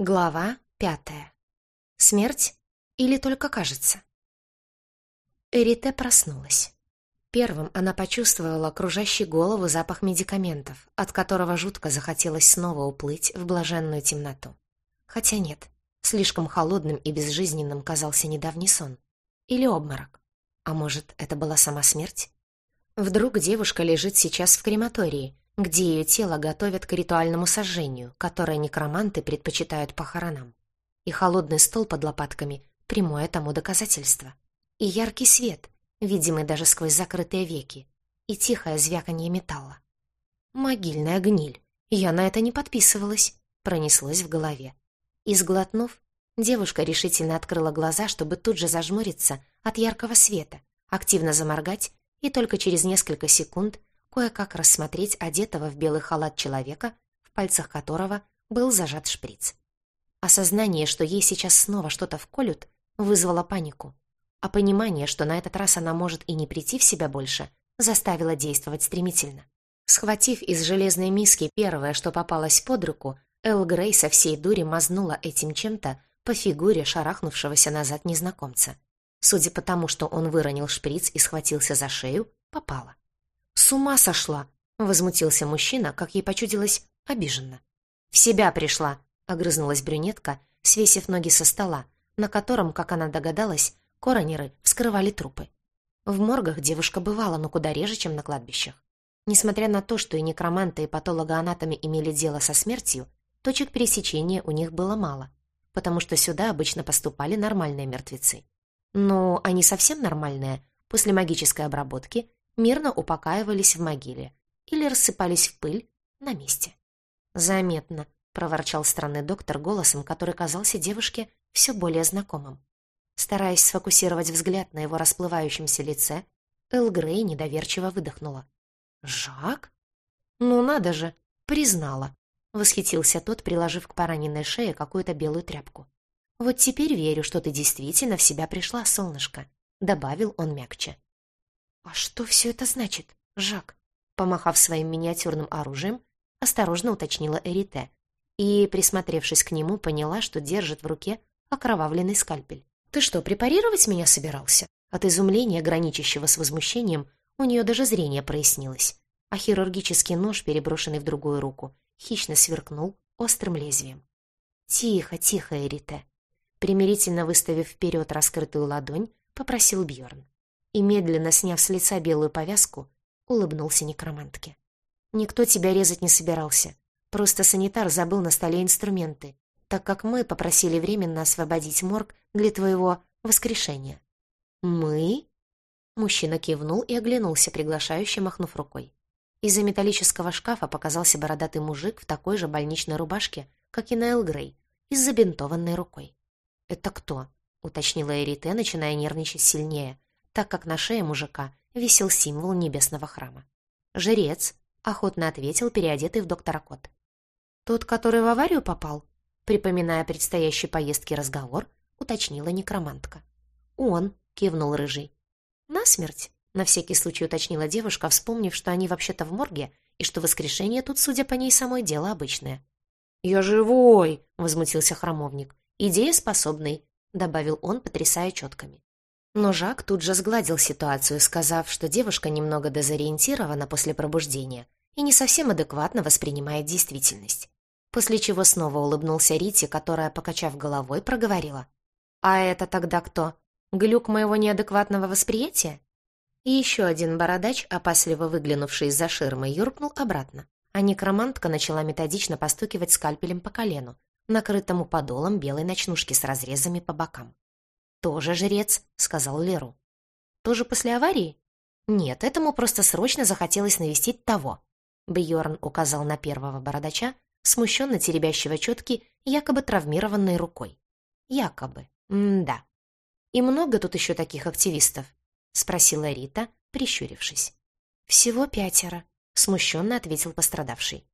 Глава пятая. Смерть или только кажется? Эрите проснулась. Первым она почувствовала кружащий голову запах медикаментов, от которого жутко захотелось снова уплыть в блаженную темноту. Хотя нет, слишком холодным и безжизненным казался недавний сон. Или обморок. А может, это была сама смерть? Вдруг девушка лежит сейчас в крематории, где ее тело готовят к ритуальному сожжению, которое некроманты предпочитают похоронам. И холодный стол под лопатками — прямое тому доказательство. И яркий свет, видимый даже сквозь закрытые веки, и тихое звяканье металла. «Могильная гниль. Я на это не подписывалась», — пронеслось в голове. И сглотнув, девушка решительно открыла глаза, чтобы тут же зажмуриться от яркого света, активно заморгать и только через несколько секунд кое-как рассмотреть одетого в белый халат человека, в пальцах которого был зажат шприц. Осознание, что ей сейчас снова что-то вколют, вызвало панику, а понимание, что на этот раз она может и не прийти в себя больше, заставило действовать стремительно. Схватив из железной миски первое, что попалось под руку, Эл Грей со всей дури мазнула этим чем-то по фигуре шарахнувшегося назад незнакомца. Судя по тому, что он выронил шприц и схватился за шею, попала. «С ума сошла!» — возмутился мужчина, как ей почудилось, обиженно. «В себя пришла!» — огрызнулась брюнетка, свесив ноги со стола, на котором, как она догадалась, коронеры вскрывали трупы. В моргах девушка бывала, но куда реже, чем на кладбищах. Несмотря на то, что и некроманты, и патологоанатомы имели дело со смертью, точек пересечения у них было мало, потому что сюда обычно поступали нормальные мертвецы. Но они совсем нормальные, после магической обработки мирно упокаивались в могиле или рассыпались в пыль на месте. «Заметно», — проворчал странный доктор голосом, который казался девушке все более знакомым. Стараясь сфокусировать взгляд на его расплывающемся лице, Эл Грей недоверчиво выдохнула. «Жак? Ну надо же, признала!» — восхитился тот, приложив к пораненной шее какую-то белую тряпку. «Вот теперь верю, что ты действительно в себя пришла, солнышко», — добавил он мягче. «А что все это значит, Жак?» Помахав своим миниатюрным оружием, осторожно уточнила Эрите и, присмотревшись к нему, поняла, что держит в руке окровавленный скальпель. «Ты что, препарировать меня собирался?» От изумления, граничащего с возмущением, у нее даже зрение прояснилось, а хирургический нож, переброшенный в другую руку, хищно сверкнул острым лезвием. «Тихо, тихо, Эрите!» Примирительно выставив вперед раскрытую ладонь, попросил Бьорн и, медленно сняв с лица белую повязку, улыбнулся некромантке. «Никто тебя резать не собирался. Просто санитар забыл на столе инструменты, так как мы попросили временно освободить морг для твоего воскрешения». «Мы?» Мужчина кивнул и оглянулся, приглашающе махнув рукой. Из-за металлического шкафа показался бородатый мужик в такой же больничной рубашке, как и Найл Грей, и с забинтованной рукой. «Это кто?» — уточнила Эрите, начиная нервничать сильнее, так как на шее мужика висел символ небесного храма. «Жрец», — охотно ответил переодетый в доктора кот. «Тот, который в аварию попал?» Припоминая предстоящий поездки разговор, уточнила некромантка. «Он», — кивнул рыжий. «Насмерть», — на всякий случай уточнила девушка, вспомнив, что они вообще-то в морге, и что воскрешение тут, судя по ней, самое дело обычное. «Я живой!» — возмутился храмовник. «Идея способный», — добавил он, потрясая четками. Но Жак тут же сгладил ситуацию, сказав, что девушка немного дезориентирована после пробуждения и не совсем адекватно воспринимает действительность. После чего снова улыбнулся Рите, которая, покачав головой, проговорила. «А это тогда кто? Глюк моего неадекватного восприятия?» И еще один бородач, опасливо выглянувший из-за ширмы, юркнул обратно, а некромантка начала методично постукивать скальпелем по колену, накрытому подолом белой ночнушки с разрезами по бокам. «Тоже жрец», — сказал Леру. «Тоже после аварии?» «Нет, этому просто срочно захотелось навестить того». Бьорн указал на первого бородача, смущенно теребящего четки, якобы травмированной рукой. «Якобы. М-да. И много тут еще таких активистов?» — спросила Рита, прищурившись. «Всего пятеро», — смущенно ответил пострадавший.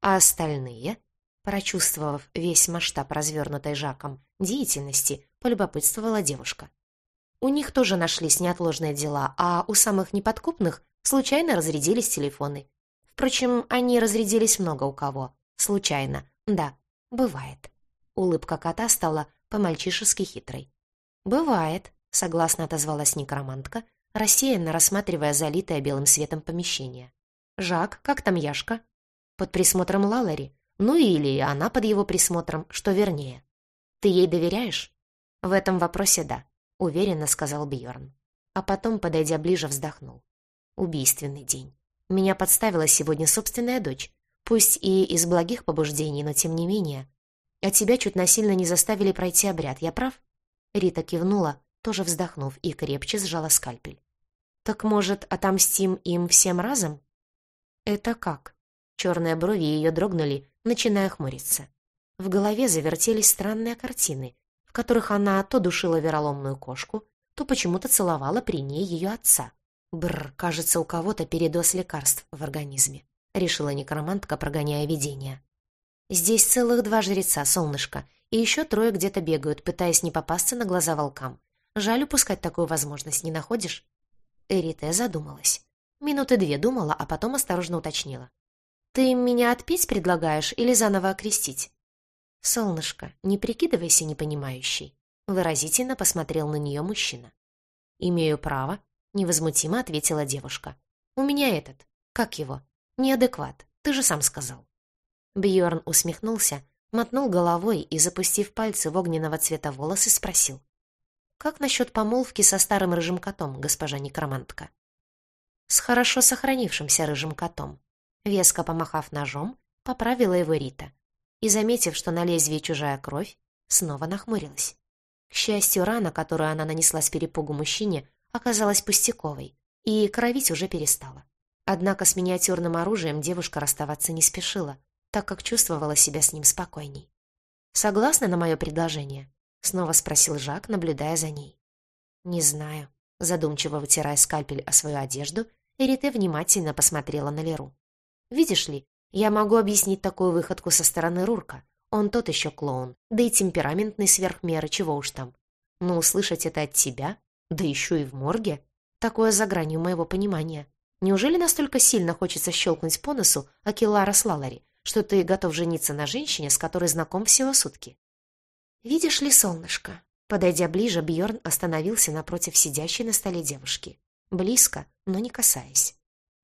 «А остальные?» Прочувствовав весь масштаб развернутой Жаком деятельности, полюбопытствовала девушка. У них тоже нашлись неотложные дела, а у самых неподкупных случайно разрядились телефоны. Впрочем, они разрядились много у кого. Случайно. Да, бывает. Улыбка кота стала по-мальчишески хитрой. «Бывает», — согласно отозвалась некромантка, рассеянно рассматривая залитое белым светом помещение. «Жак, как там Яшка?» «Под присмотром Лалари. Ну или она под его присмотром, что вернее. Ты ей доверяешь?» «В этом вопросе да», — уверенно сказал Бьорн. А потом, подойдя ближе, вздохнул. «Убийственный день. Меня подставила сегодня собственная дочь, пусть и из благих побуждений, но тем не менее. А тебя чуть насильно не заставили пройти обряд, я прав?» Рита кивнула, тоже вздохнув, и крепче сжала скальпель. «Так, может, отомстим им всем разом?» «Это как?» Черные брови ее дрогнули, начиная хмуриться. В голове завертелись странные картины, в которых она то душила вероломную кошку, то почему-то целовала при ней ее отца. Бррр, кажется, у кого-то передоз лекарств в организме, решила некромантка, прогоняя видение. Здесь целых два жреца, солнышко, и еще трое где-то бегают, пытаясь не попасться на глаза волкам. Жаль упускать такую возможность, не находишь? Эрите задумалась. Минуты две думала, а потом осторожно уточнила. «Ты меня отпить предлагаешь или заново окрестить?» «Солнышко, не прикидывайся непонимающей», — выразительно посмотрел на нее мужчина. «Имею право», — невозмутимо ответила девушка. «У меня этот, как его, неадекват, ты же сам сказал». Бьорн усмехнулся, мотнул головой и, запустив пальцы в огненного цвета волосы, спросил. «Как насчет помолвки со старым рыжим котом, госпожа некромантка?» «С хорошо сохранившимся рыжим котом», Веско помахав ножом, поправила его Рита. И, заметив, что на лезвии чужая кровь, снова нахмурилась. К счастью, рана, которую она нанесла с перепугу мужчине, оказалась пустяковой, и кровить уже перестала. Однако с миниатюрным оружием девушка расставаться не спешила, так как чувствовала себя с ним спокойней. «Согласна на мое предложение?» — снова спросил Жак, наблюдая за ней. «Не знаю», — задумчиво вытирая скальпель о свою одежду, Эрите внимательно посмотрела на Леру. Видишь ли, я могу объяснить такую выходку со стороны Рурка. Он тот еще клоун, да и темпераментный сверх меры, чего уж там. Но услышать это от тебя, да еще и в морге, такое за гранью моего понимания. Неужели настолько сильно хочется щелкнуть по носу Акилара Слалари, что ты готов жениться на женщине, с которой знаком всего сутки? Видишь ли, солнышко? Подойдя ближе, Бьорн остановился напротив сидящей на столе девушки. Близко, но не касаясь.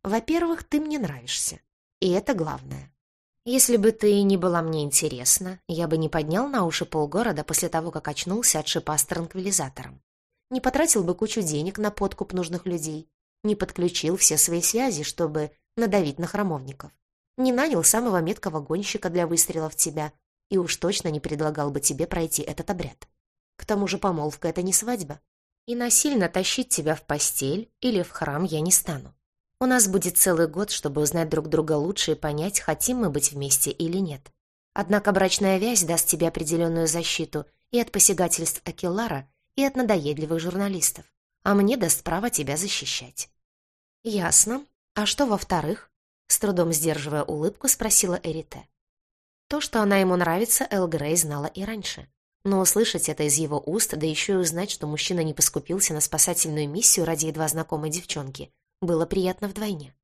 Во-первых, ты мне нравишься. И это главное. Если бы ты не была мне интересна, я бы не поднял на уши полгорода после того, как очнулся от шипа с транквилизатором. Не потратил бы кучу денег на подкуп нужных людей. Не подключил все свои связи, чтобы надавить на храмовников. Не нанял самого меткого гонщика для выстрела в тебя. И уж точно не предлагал бы тебе пройти этот обряд. К тому же помолвка — это не свадьба. И насильно тащить тебя в постель или в храм я не стану. У нас будет целый год, чтобы узнать друг друга лучше и понять, хотим мы быть вместе или нет. Однако брачная вязь даст тебе определенную защиту и от посягательств Акеллара, и от надоедливых журналистов, а мне даст право тебя защищать». «Ясно. А что во-вторых?» С трудом сдерживая улыбку, спросила Эрите. То, что она ему нравится, Эл Грей знала и раньше. Но услышать это из его уст, да еще и узнать, что мужчина не поскупился на спасательную миссию ради едва знакомой девчонки, было приятно вдвойне.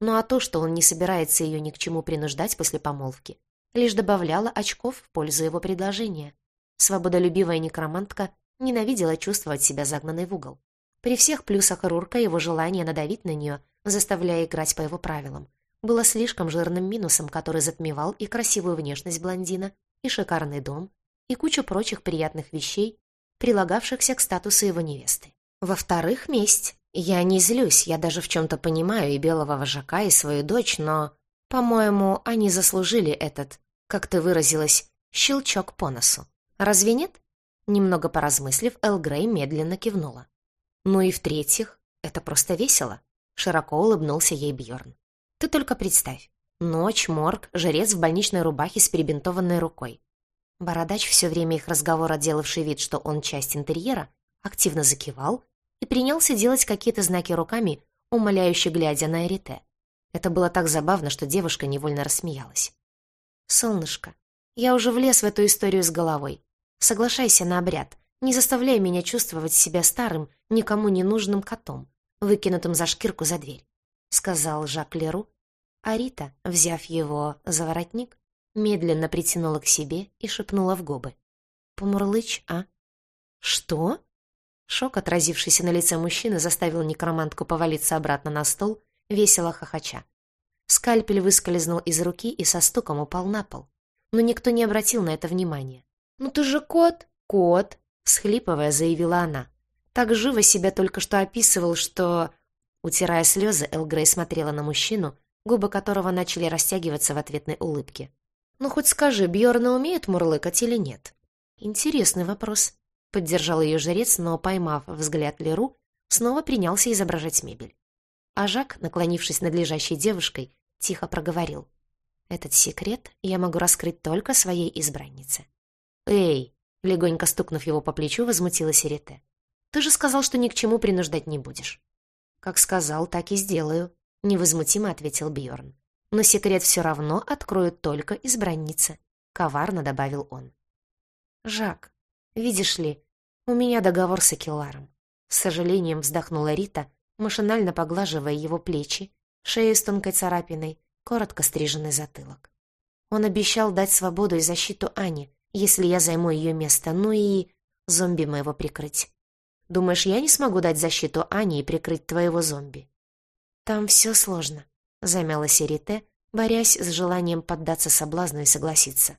Ну а то, что он не собирается ее ни к чему принуждать после помолвки, лишь добавляло очков в пользу его предложения. Свободолюбивая некромантка ненавидела чувствовать себя загнанной в угол. При всех плюсах Рурка его желание надавить на нее, заставляя играть по его правилам, было слишком жирным минусом, который затмевал и красивую внешность блондина, и шикарный дом, и кучу прочих приятных вещей, прилагавшихся к статусу его невесты. Во-вторых, месть. Я не злюсь, я даже в чем-то понимаю и белого вожака, и свою дочь, но, по-моему, они заслужили этот, как ты выразилась, щелчок по носу. Разве нет? Немного поразмыслив, Эл Грей медленно кивнула. Ну и в-третьих, это просто весело. Широко улыбнулся ей Бьорн. Ты только представь. Ночь, морг, жрец в больничной рубахе с перебинтованной рукой. Бородач, все время их разговора делавший вид, что он часть интерьера, активно закивал и принялся делать какие-то знаки руками, умоляюще глядя на Эрите. Это было так забавно, что девушка невольно рассмеялась. «Солнышко, я уже влез в эту историю с головой. Соглашайся на обряд. Не заставляй меня чувствовать себя старым, никому не нужным котом, выкинутым за шкирку за дверь», — сказал Жак Леру. А Рита, взяв его за воротник, медленно притянула к себе и шепнула в губы. «Помурлыч, а?» «Что?» Шок, отразившийся на лице мужчины, заставил некромантку повалиться обратно на стол, весело хохоча. Скальпель выскользнул из руки и со стуком упал на пол. Но никто не обратил на это внимания. «Ну ты же кот!» «Кот!» — всхлипывая, заявила она. Так живо себя только что описывал, что... Утирая слезы, Эл Грей смотрела на мужчину, губы которого начали растягиваться в ответной улыбке. «Ну хоть скажи, Бьорна умеет мурлыкать или нет?» «Интересный вопрос», — поддержал ее жрец, но, поймав взгляд Леру, снова принялся изображать мебель. А Жак, наклонившись над лежащей девушкой, тихо проговорил. «Этот секрет я могу раскрыть только своей избраннице». «Эй!» — легонько стукнув его по плечу, возмутилась Ирите. «Ты же сказал, что ни к чему принуждать не будешь». «Как сказал, так и сделаю», — невозмутимо ответил Бьорн. «Но секрет все равно откроют только избранница», — коварно добавил он. «Жак, видишь ли, у меня договор с Акеларом». С сожалением вздохнула Рита, машинально поглаживая его плечи, шею с тонкой царапиной, коротко стриженный затылок. Он обещал дать свободу и защиту Ане, если я займу ее место, ну и зомби моего прикрыть. Думаешь, я не смогу дать защиту Ане и прикрыть твоего зомби? Там все сложно, замялась Эрите, борясь с желанием поддаться соблазну и согласиться.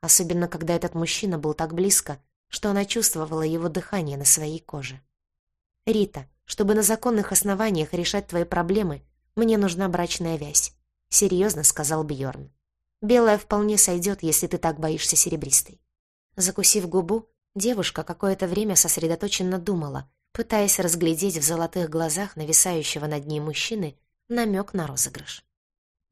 Особенно, когда этот мужчина был так близко, что она чувствовала его дыхание на своей коже. «Рита, чтобы на законных основаниях решать твои проблемы, мне нужна брачная вязь», — серьезно сказал Бьорн. «Белая вполне сойдет, если ты так боишься серебристой». Закусив губу, девушка какое-то время сосредоточенно думала, пытаясь разглядеть в золотых глазах нависающего над ней мужчины намек на розыгрыш.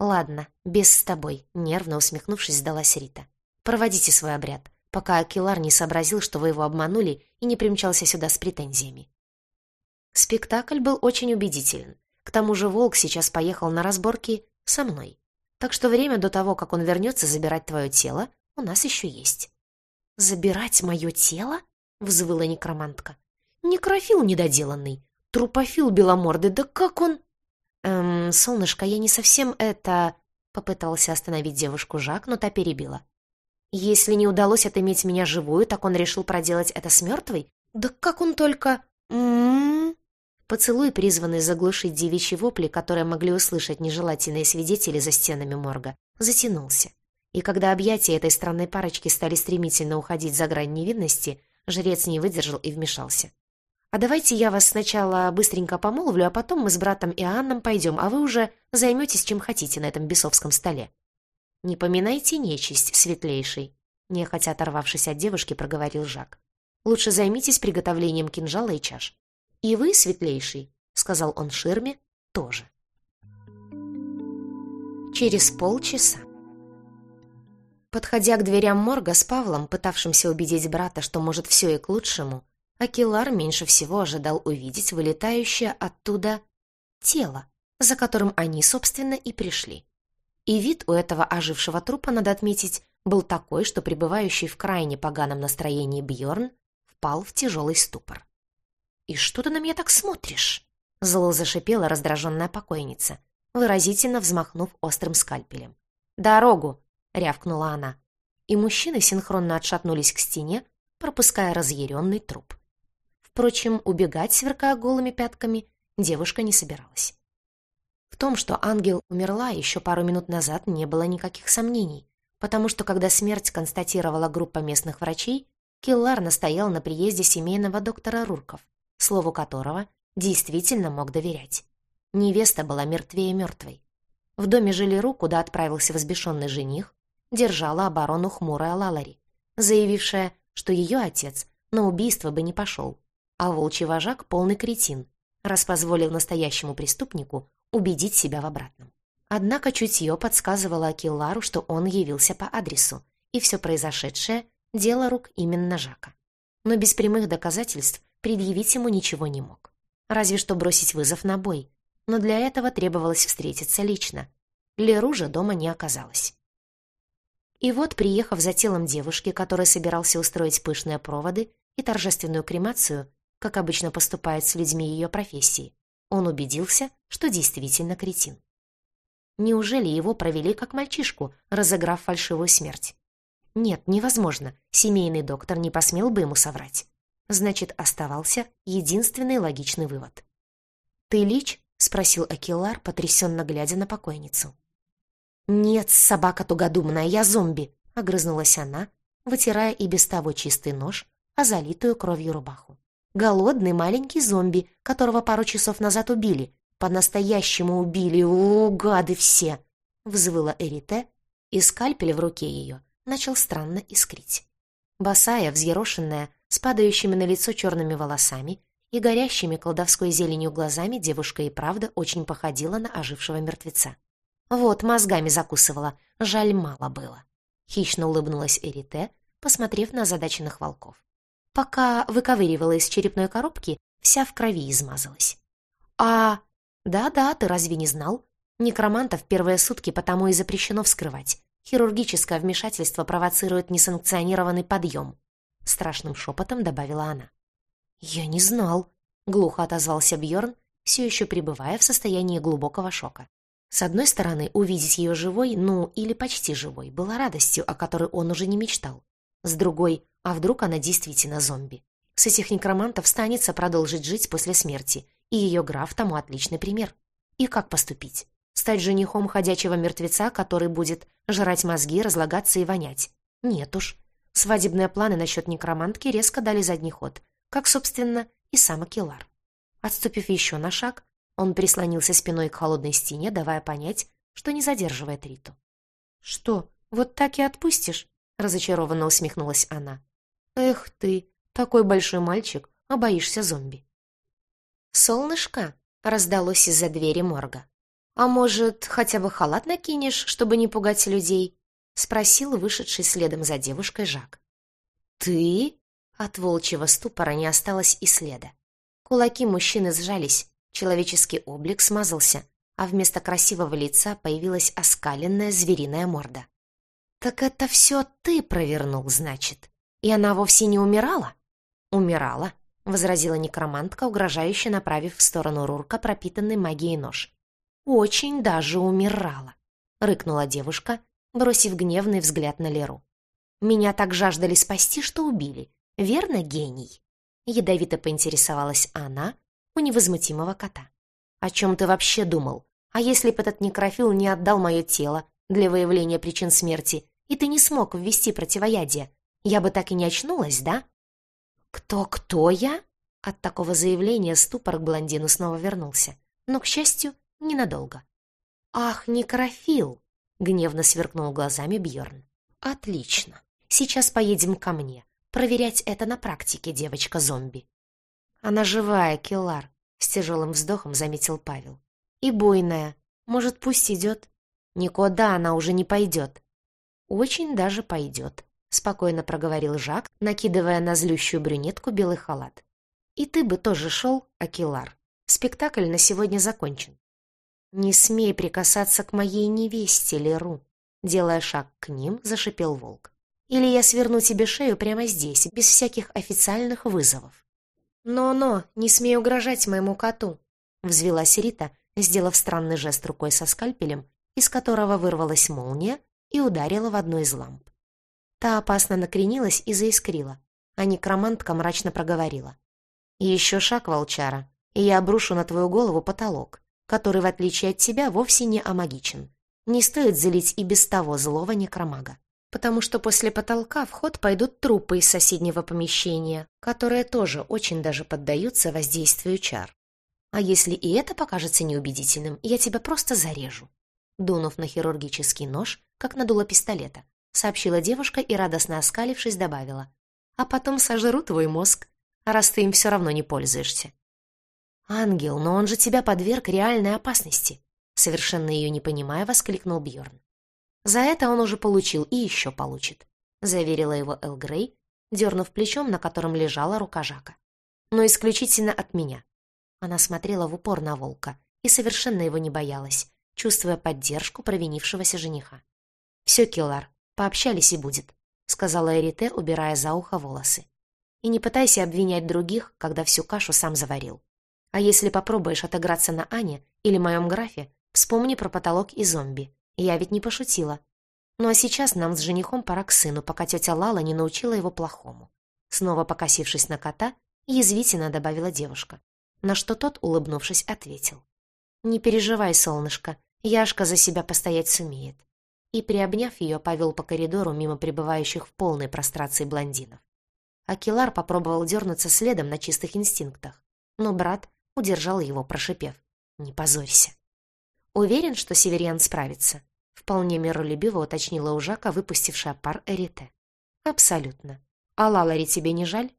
«Ладно, без с тобой», — нервно усмехнувшись, сдалась Рита. Проводите свой обряд, пока Акилар не сообразил, что вы его обманули и не примчался сюда с претензиями. Спектакль был очень убедителен. К тому же Волк сейчас поехал на разборки со мной. Так что время до того, как он вернется забирать твое тело, у нас еще есть. «Забирать мое тело?» — взвыла некромантка. «Некрофил недоделанный, трупофил беломордый, да как он...» «Эм, солнышко, я не совсем это...» — попытался остановить девушку Жак, но та перебила. Если не удалось отыметь меня живую, так он решил проделать это с мертвой? Да как он только... М-м-м. Поцелуй, призванный заглушить девичьи вопли, которые могли услышать нежелательные свидетели за стенами морга, затянулся. И когда объятия этой странной парочки стали стремительно уходить за грань невидности, жрец не выдержал и вмешался. «А давайте я вас сначала быстренько помолвлю, а потом мы с братом и Анном пойдем, а вы уже займетесь чем хотите на этом бесовском столе». «Не поминайте нечисть, светлейший», — нехотя оторвавшись от девушки, проговорил Жак. «Лучше займитесь приготовлением кинжала и чаш. И вы, светлейший», — сказал он Ширме, — «тоже». Через полчаса. Подходя к дверям морга с Павлом, пытавшимся убедить брата, что может все и к лучшему, Акилар меньше всего ожидал увидеть вылетающее оттуда тело, за которым они, собственно, и пришли. И вид у этого ожившего трупа, надо отметить, был такой, что пребывающий в крайне поганом настроении Бьорн впал в тяжелый ступор. «И что ты на меня так смотришь?» Зло зашипела раздраженная покойница, выразительно взмахнув острым скальпелем. «Дорогу!» — рявкнула она. И мужчины синхронно отшатнулись к стене, пропуская разъяренный труп. Впрочем, убегать, сверкая голыми пятками, девушка не собиралась. В том, что ангел умерла еще пару минут назад, не было никаких сомнений, потому что когда смерть констатировала группа местных врачей, Киллар настоял на приезде семейного доктора Рурков, слову которого действительно мог доверять. Невеста была мертвее мертвой. В доме Жилеру, куда отправился взбешенный жених, держала оборону хмурая Лалари, заявившая, что ее отец на убийство бы не пошел, а волчий вожак — полный кретин, раз позволил настоящему преступнику убедить себя в обратном. Однако чутье подсказывало Акиллару, что он явился по адресу, и все произошедшее — дело рук именно Жака. Но без прямых доказательств предъявить ему ничего не мог. Разве что бросить вызов на бой, но для этого требовалось встретиться лично. Леру же дома не оказалось. И вот, приехав за телом девушки, который собирался устроить пышные проводы и торжественную кремацию, как обычно поступает с людьми ее профессии, он убедился, что действительно кретин. Неужели его провели как мальчишку, разыграв фальшивую смерть? Нет, невозможно. Семейный доктор не посмел бы ему соврать. Значит, оставался единственный логичный вывод. «Ты Лич?» — спросил Акилар, потрясенно глядя на покойницу. «Нет, собака тугодумная, я зомби!» — огрызнулась она, вытирая и без того чистый нож, а залитую кровью рубаху. «Голодный маленький зомби, которого пару часов назад убили. По-настоящему убили, о, гады все!» — взвыла Эрите, и скальпель в руке ее начал странно искрить. Босая, взъерошенная, с падающими на лицо черными волосами и горящими колдовской зеленью глазами девушка и правда очень походила на ожившего мертвеца. Вот, мозгами закусывала, жаль, мало было. Хищно улыбнулась Эрите, посмотрев на озадаченных волков. Пока выковыривала из черепной коробки, вся в крови измазалась. «А... Да-да, ты разве не знал? Некромантов первые сутки потому и запрещено вскрывать. Хирургическое вмешательство провоцирует несанкционированный подъем», — страшным шепотом добавила она. «Я не знал», — глухо отозвался Бьорн, все еще пребывая в состоянии глубокого шока. С одной стороны, увидеть ее живой, ну, или почти живой, была радостью, о которой он уже не мечтал. С другой, а вдруг она действительно зомби? С этих некромантов станется продолжить жить после смерти, и ее граф тому отличный пример. И как поступить? Стать женихом ходячего мертвеца, который будет жрать мозги, разлагаться и вонять? Нет уж. Свадебные планы насчет некромантки резко дали задний ход, как, собственно, и сам Акилар. Отступив еще на шаг, он прислонился спиной к холодной стене, давая понять, что не задерживает Риту. «Что, вот так и отпустишь?» — разочарованно усмехнулась она. «Эх ты, такой большой мальчик, а боишься зомби». «Солнышко!» — раздалось из-за двери морга. «А может, хотя бы халат накинешь, чтобы не пугать людей?» — спросил вышедший следом за девушкой Жак. «Ты?» — от волчьего ступора не осталось и следа. Кулаки мужчины сжались, человеческий облик смазался, а вместо красивого лица появилась оскаленная звериная морда. «Так это все ты провернул, значит? И она вовсе не умирала?» «Умирала», — возразила некромантка, угрожающе направив в сторону Рурка пропитанный магией нож. «Очень даже умирала», — рыкнула девушка, бросив гневный взгляд на Леру. «Меня так жаждали спасти, что убили. Верно, гений?» Ядовито поинтересовалась она у невозмутимого кота. «О чем ты вообще думал? А если бы этот некрофил не отдал мое тело для выявления причин смерти, и ты не смог ввести противоядие, я бы так и не очнулась, да?» «Кто-кто я?» От такого заявления ступор к блондину снова вернулся, но, к счастью, ненадолго. «Ах, некрофил!» — гневно сверкнул глазами Бьорн. «Отлично. Сейчас поедем ко мне. Проверять это на практике, девочка-зомби». «Она живая, Келлар», — с тяжелым вздохом заметил Павел. «И буйная. Может, пусть идет?» «Никуда она уже не пойдет». «Очень даже пойдет», — спокойно проговорил Жак, накидывая на злющую брюнетку белый халат. «И ты бы тоже шел, Акилар. Спектакль на сегодня закончен». «Не смей прикасаться к моей невесте, Леру!» Делая шаг к ним, зашипел волк. «Или я сверну тебе шею прямо здесь, без всяких официальных вызовов». «Но-но, не смей угрожать моему коту!» Взвелась Рита, сделав странный жест рукой со скальпелем, из которого вырвалась молния и ударила в одну из ламп. Та опасно накренилась и заискрила, а некромантка мрачно проговорила. «Еще шаг, волчара, и я обрушу на твою голову потолок который, в отличие от тебя, вовсе не амагичен. Не стоит залить и без того злого некромага, потому что после потолка в ход пойдут трупы из соседнего помещения, которые тоже очень даже поддаются воздействию чар. А если и это покажется неубедительным, я тебя просто зарежу. Дунув на хирургический нож, как на дуло пистолета, сообщила девушка и, радостно оскалившись, добавила. А потом сожру твой мозг, раз ты им все равно не пользуешься. «Ангел, но он же тебя подверг реальной опасности!» Совершенно ее не понимая, воскликнул Бьорн. «За это он уже получил и еще получит», — заверила его Эл Грей, дернув плечом, на котором лежала рука Жака. «Но исключительно от меня». Она смотрела в упор на волка и совершенно его не боялась, чувствуя поддержку провинившегося жениха. «Все, Киллар, пообщались и будет», — сказала Эрите, убирая за ухо волосы. «И не пытайся обвинять других, когда всю кашу сам заварил. А если попробуешь отыграться на Ане или моем графе, Вспомни про потолок и зомби. Я ведь не пошутила. Ну а сейчас нам с женихом пора к сыну, пока тетя Лала не научила его плохому. Снова покосившись на кота, язвительно добавила девушка, на что тот, улыбнувшись, ответил. «Не переживай, солнышко, Яшка за себя постоять сумеет». И, приобняв ее, повел по коридору мимо пребывающих в полной прострации блондинов. Акилар попробовал дернуться следом на чистых инстинктах, но брат удержал его, прошипев. «Не позорься». «Уверен, что Северян справится?» Вполне миролюбиво уточнила ужака, выпустившая пар Эрите. «Абсолютно. А Лалари тебе не жаль?»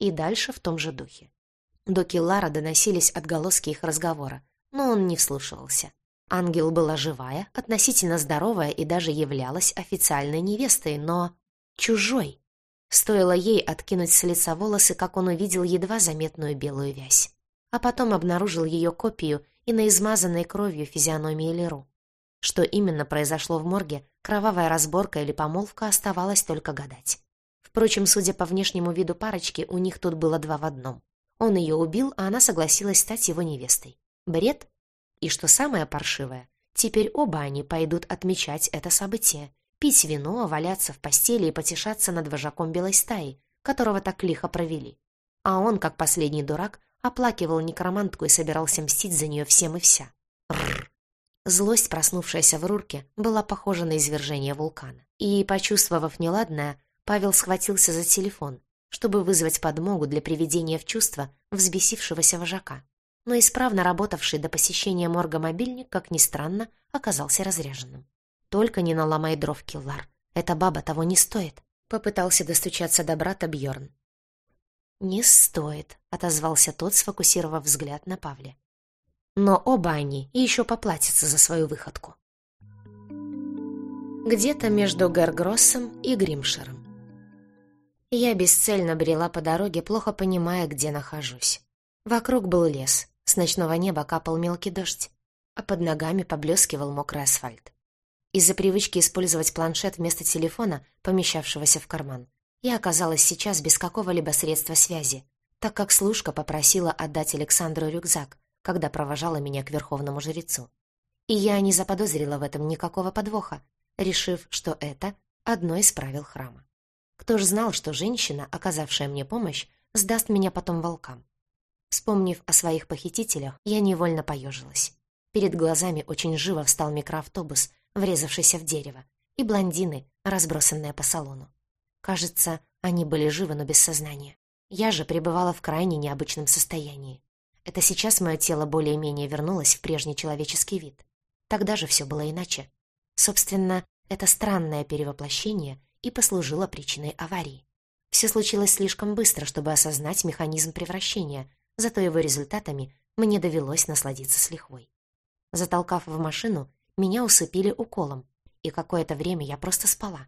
И дальше в том же духе. До Киллара доносились отголоски их разговора, но он не вслушивался. Ангел была живая, относительно здоровая и даже являлась официальной невестой, но... чужой. Стоило ей откинуть с лица волосы, как он увидел едва заметную белую вязь. А потом обнаружил ее копию и на измазанной кровью физиономии Леру. Что именно произошло в морге, кровавая разборка или помолвка, оставалось только гадать. Впрочем, судя по внешнему виду парочки, у них тут было два в одном. Он ее убил, а она согласилась стать его невестой. Бред? И что самое паршивое, теперь оба они пойдут отмечать это событие, пить вино, валяться в постели и потешаться над вожаком белой стаи, которого так лихо провели. А он, как последний дурак, оплакивал некромантку и собирался мстить за нее всем и вся. Рррр. Злость, проснувшаяся в Рурке, была похожа на извержение вулкана. И, почувствовав неладное, Павел схватился за телефон, чтобы вызвать подмогу для приведения в чувство взбесившегося вожака. Но исправно работавший до посещения морга мобильник, как ни странно, оказался разряженным. «Только не наломай дров, Киллар. Эта баба того не стоит», — попытался достучаться до брата Бьорн. «Не стоит», — отозвался тот, сфокусировав взгляд на Павле но оба они еще поплатятся за свою выходку. Где-то между Гергроссом и Гримшером. Я бесцельно брела по дороге, плохо понимая, где нахожусь. Вокруг был лес, с ночного неба капал мелкий дождь, а под ногами поблескивал мокрый асфальт. Из-за привычки использовать планшет вместо телефона, помещавшегося в карман, я оказалась сейчас без какого-либо средства связи, так как служка попросила отдать Александру рюкзак, когда провожала меня к верховному жрецу. И я не заподозрила в этом никакого подвоха, решив, что это одно из правил храма. Кто ж знал, что женщина, оказавшая мне помощь, сдаст меня потом волкам. Вспомнив о своих похитителях, я невольно поежилась. Перед глазами очень живо встал микроавтобус, врезавшийся в дерево, и блондины, разбросанные по салону. Кажется, они были живы, но без сознания. Я же пребывала в крайне необычном состоянии. Это сейчас мое тело более-менее вернулось в прежний человеческий вид. Тогда же все было иначе. Собственно, это странное перевоплощение и послужило причиной аварии. Все случилось слишком быстро, чтобы осознать механизм превращения, зато его результатами мне довелось насладиться с лихвой. Затолкав в машину, меня усыпили уколом, и какое-то время я просто спала.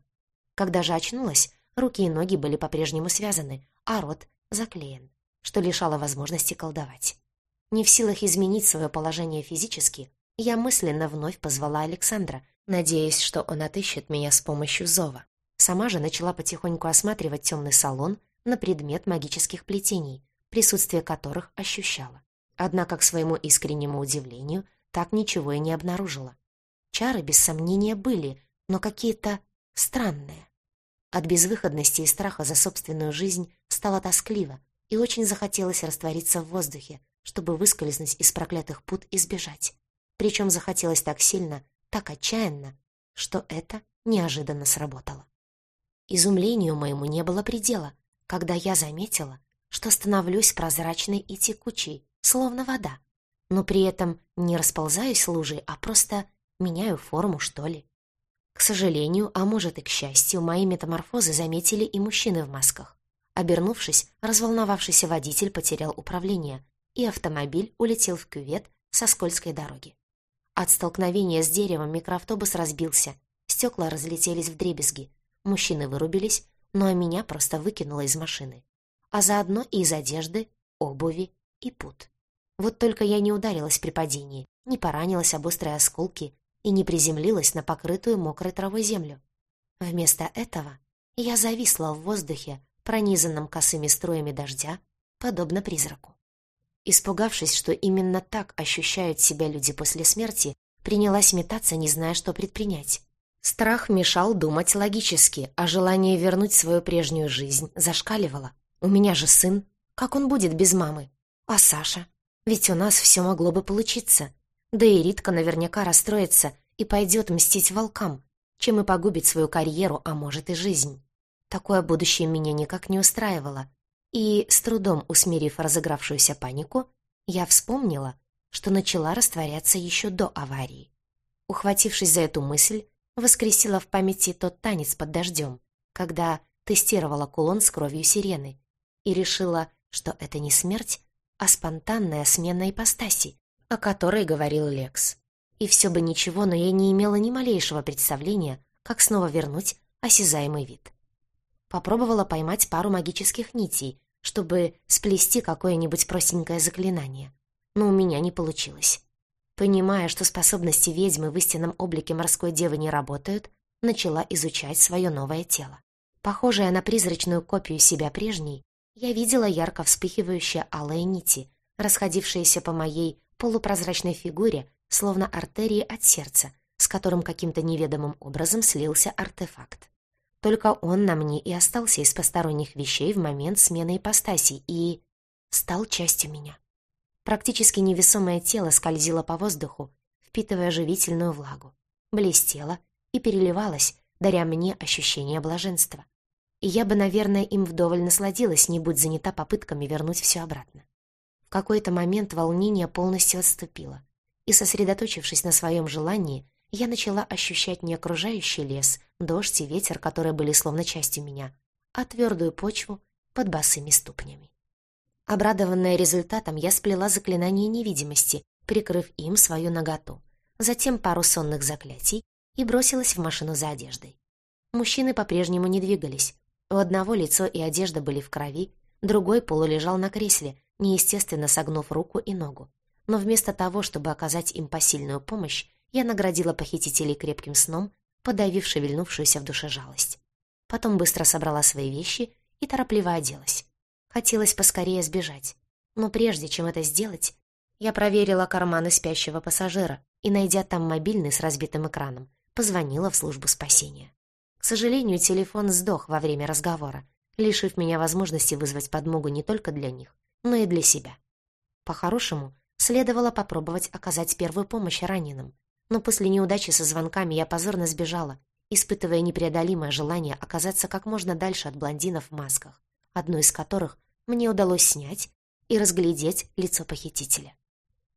Когда же очнулась, руки и ноги были по-прежнему связаны, а рот заклеен, что лишало возможности колдовать. Не в силах изменить свое положение физически, я мысленно вновь позвала Александра, надеясь, что он отыщет меня с помощью зова. Сама же начала потихоньку осматривать темный салон на предмет магических плетений, присутствие которых ощущала. Однако, к своему искреннему удивлению, так ничего и не обнаружила. Чары, без сомнения, были, но какие-то странные. От безвыходности и страха за собственную жизнь стало тоскливо, и очень захотелось раствориться в воздухе, чтобы выскользнуть из проклятых пут и сбежать. Причем захотелось так сильно, так отчаянно, что это неожиданно сработало. Изумлению моему не было предела, когда я заметила, что становлюсь прозрачной и текучей, словно вода, но при этом не расползаюсь лужей, а просто меняю форму, что ли. К сожалению, а может и к счастью, мои метаморфозы заметили и мужчины в масках. Обернувшись, разволновавшийся водитель потерял управление, и автомобиль улетел в кювет со скользкой дороги. От столкновения с деревом микроавтобус разбился, стекла разлетелись в дребезги, мужчины вырубились, ну а меня просто выкинуло из машины. А заодно и из одежды, обуви и пут. Вот только я не ударилась при падении, не поранилась об острые осколки и не приземлилась на покрытую мокрой травой землю. Вместо этого я зависла в воздухе, пронизанном косыми струями дождя, подобно призраку. Испугавшись, что именно так ощущают себя люди после смерти, принялась метаться, не зная, что предпринять. Страх мешал думать логически, а желание вернуть свою прежнюю жизнь зашкаливало. У меня же сын. Как он будет без мамы? А Саша? Ведь у нас все могло бы получиться. Да и Ритка наверняка расстроится и пойдет мстить волкам, чем и погубит свою карьеру, а может и жизнь. Такое будущее меня никак не устраивало. И, с трудом усмирив разыгравшуюся панику, я вспомнила, что начала растворяться еще до аварии. Ухватившись за эту мысль, воскресила в памяти тот танец под дождем, когда тестировала кулон с кровью сирены, и решила, что это не смерть, а спонтанная смена ипостаси, о которой говорил Лекс. И все бы ничего, но я не имела ни малейшего представления, как снова вернуть осязаемый вид. Попробовала поймать пару магических нитей, чтобы сплести какое-нибудь простенькое заклинание, но у меня не получилось. Понимая, что способности ведьмы в истинном облике морской девы не работают, начала изучать свое новое тело. Похожее на призрачную копию себя прежней, я видела ярко вспыхивающие алые нити, расходившиеся по моей полупрозрачной фигуре, словно артерии от сердца, с которым каким-то неведомым образом слился артефакт. Только он на мне и остался из посторонних вещей в момент смены ипостасей и... стал частью меня. Практически невесомое тело скользило по воздуху, впитывая живительную влагу, блестело и переливалось, даря мне ощущение блаженства и я бы, наверное, им вдоволь насладилась, не будь занята попытками вернуть все обратно. В какой-то момент волнение полностью отступило, и, сосредоточившись на своем желании, я начала ощущать не окружающий лес, дождь и ветер, которые были словно частью меня, а твердую почву под босыми ступнями. Обрадованная результатом, я сплела заклинание невидимости, прикрыв им свою наготу, затем пару сонных заклятий и бросилась в машину за одеждой. Мужчины по-прежнему не двигались, у одного лицо и одежда были в крови, другой полулежал на кресле, неестественно согнув руку и ногу. Но вместо того, чтобы оказать им посильную помощь, я наградила похитителей крепким сном, подавив шевельнувшуюся в душе жалость. Потом быстро собрала свои вещи и торопливо оделась. Хотелось поскорее сбежать. Но прежде чем это сделать, я проверила карманы спящего пассажира и, найдя там мобильный с разбитым экраном, позвонила в службу спасения. К сожалению, телефон сдох во время разговора, лишив меня возможности вызвать подмогу не только для них, но и для себя. По-хорошему, следовало попробовать оказать первую помощь раненым, но после неудачи со звонками я позорно сбежала, испытывая непреодолимое желание оказаться как можно дальше от блондинов в масках, одну из которых мне удалось снять и разглядеть лицо похитителя.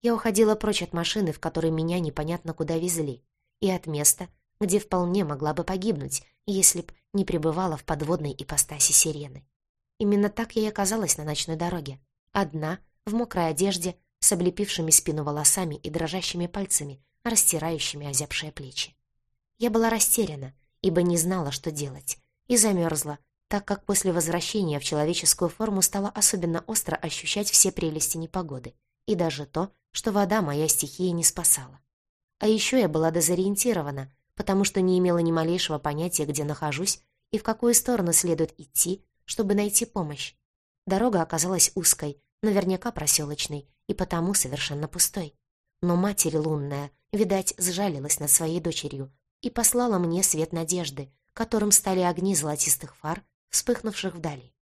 Я уходила прочь от машины, в которой меня непонятно куда везли, и от места, где вполне могла бы погибнуть, если б не пребывала в подводной ипостаси сирены. Именно так я и оказалась на ночной дороге. Одна, в мокрой одежде, с облепившими спину волосами и дрожащими пальцами, растирающими озябшие плечи. Я была растеряна, ибо не знала, что делать, и замерзла, так как после возвращения в человеческую форму стала особенно остро ощущать все прелести непогоды, и даже то, что вода моя стихия не спасала. А еще я была дезориентирована, потому что не имела ни малейшего понятия, где нахожусь и в какую сторону следует идти, чтобы найти помощь. Дорога оказалась узкой, наверняка проселочной, и потому совершенно пустой. Но Матерь Лунная, видать, сжалилась над своей дочерью и послала мне свет надежды, которым стали огни золотистых фар, вспыхнувших вдали.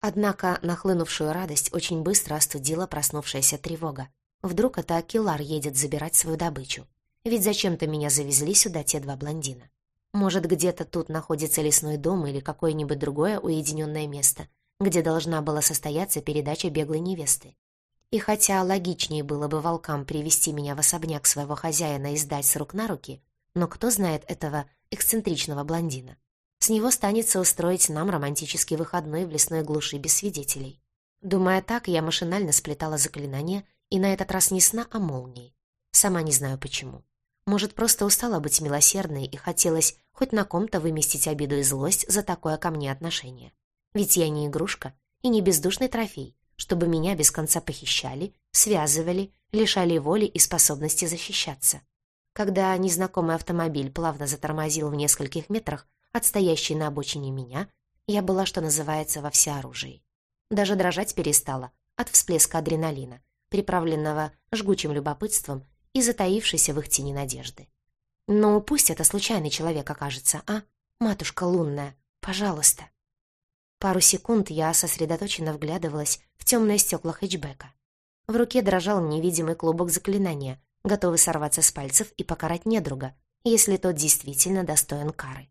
Однако нахлынувшую радость очень быстро остудила проснувшаяся тревога. Вдруг это Акилар едет забирать свою добычу. Ведь зачем-то меня завезли сюда те два блондина. Может, где-то тут находится лесной дом или какое-нибудь другое уединенное место, где должна была состояться передача беглой невесты. И хотя логичнее было бы волкам привести меня в особняк своего хозяина и сдать с рук на руки, но кто знает этого эксцентричного блондина? С него станется устроить нам романтический выходной в лесной глуши без свидетелей. Думая так, я машинально сплетала заклинания, и на этот раз не сна, а молнии. Сама не знаю почему. Может, просто устала быть милосердной и хотелось хоть на ком-то выместить обиду и злость за такое ко мне отношение. Ведь я не игрушка и не бездушный трофей, чтобы меня без конца похищали, связывали, лишали воли и способности защищаться. Когда незнакомый автомобиль плавно затормозил в нескольких метрах от стоящей на обочине меня, я была, что называется, во всеоружии. Даже дрожать перестала от всплеска адреналина, приправленного жгучим любопытством и затаившейся в их тени надежды. «Ну, пусть это случайный человек окажется, а? Матушка лунная, пожалуйста». Пару секунд я сосредоточенно вглядывалась в темные стекла хэтчбека. В руке дрожал невидимый клубок заклинания, готовый сорваться с пальцев и покарать недруга, если тот действительно достоин кары.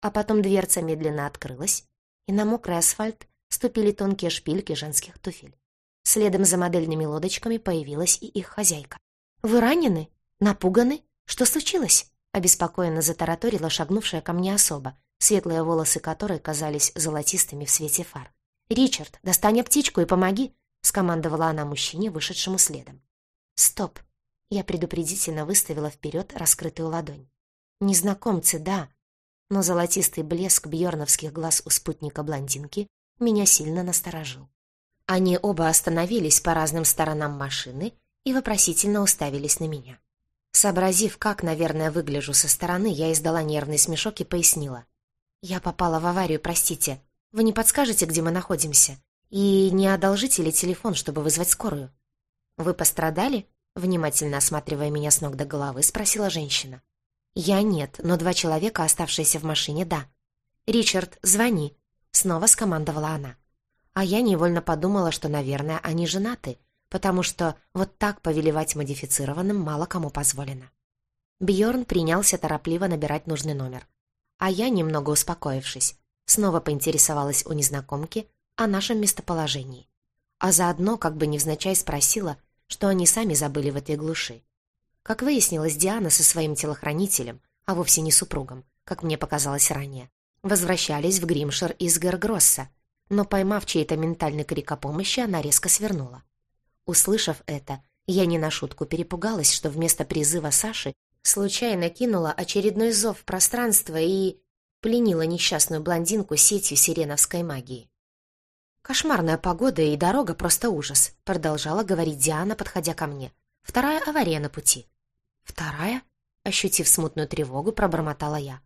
А потом дверца медленно открылась, и на мокрый асфальт ступили тонкие шпильки женских туфель. Следом за модельными лодочками появилась и их хозяйка. «Вы ранены? Напуганы? Что случилось?» Обеспокоенно затараторила шагнувшая ко мне особа, светлые волосы которой казались золотистыми в свете фар. «Ричард, достань птичку и помоги!» — скомандовала она мужчине, вышедшему следом. «Стоп!» — я предупредительно выставила вперед раскрытую ладонь. «Незнакомцы, да, но золотистый блеск бьерновских глаз у спутника блондинки меня сильно насторожил. Они оба остановились по разным сторонам машины и вопросительно уставились на меня. Сообразив, как, наверное, выгляжу со стороны, я издала нервный смешок и пояснила. «Я попала в аварию, простите. Вы не подскажете, где мы находимся? И не одолжите ли телефон, чтобы вызвать скорую?» «Вы пострадали?» Внимательно осматривая меня с ног до головы, спросила женщина. «Я нет, но два человека, оставшиеся в машине, да». «Ричард, звони», — снова скомандовала она. А я невольно подумала, что, наверное, они женаты, потому что вот так повелевать модифицированным мало кому позволено. Бьорн принялся торопливо набирать нужный номер. А я, немного успокоившись, снова поинтересовалась у незнакомки о нашем местоположении. А заодно, как бы невзначай, спросила, что они сами забыли в этой глуши. Как выяснилось, Диана со своим телохранителем, а вовсе не супругом, как мне показалось ранее, возвращались в Гримшир из Гергросса, но, поймав чей-то ментальный крик о помощи, она резко свернула. Услышав это, я не на шутку перепугалась, что вместо призыва Саши случайно кинула очередной зов в пространство и пленила несчастную блондинку сетью сиреновской магии. «Кошмарная погода и дорога просто ужас», — продолжала говорить Диана, подходя ко мне. «Вторая авария на пути. «Вторая?» — ощутив смутную тревогу, пробормотала я.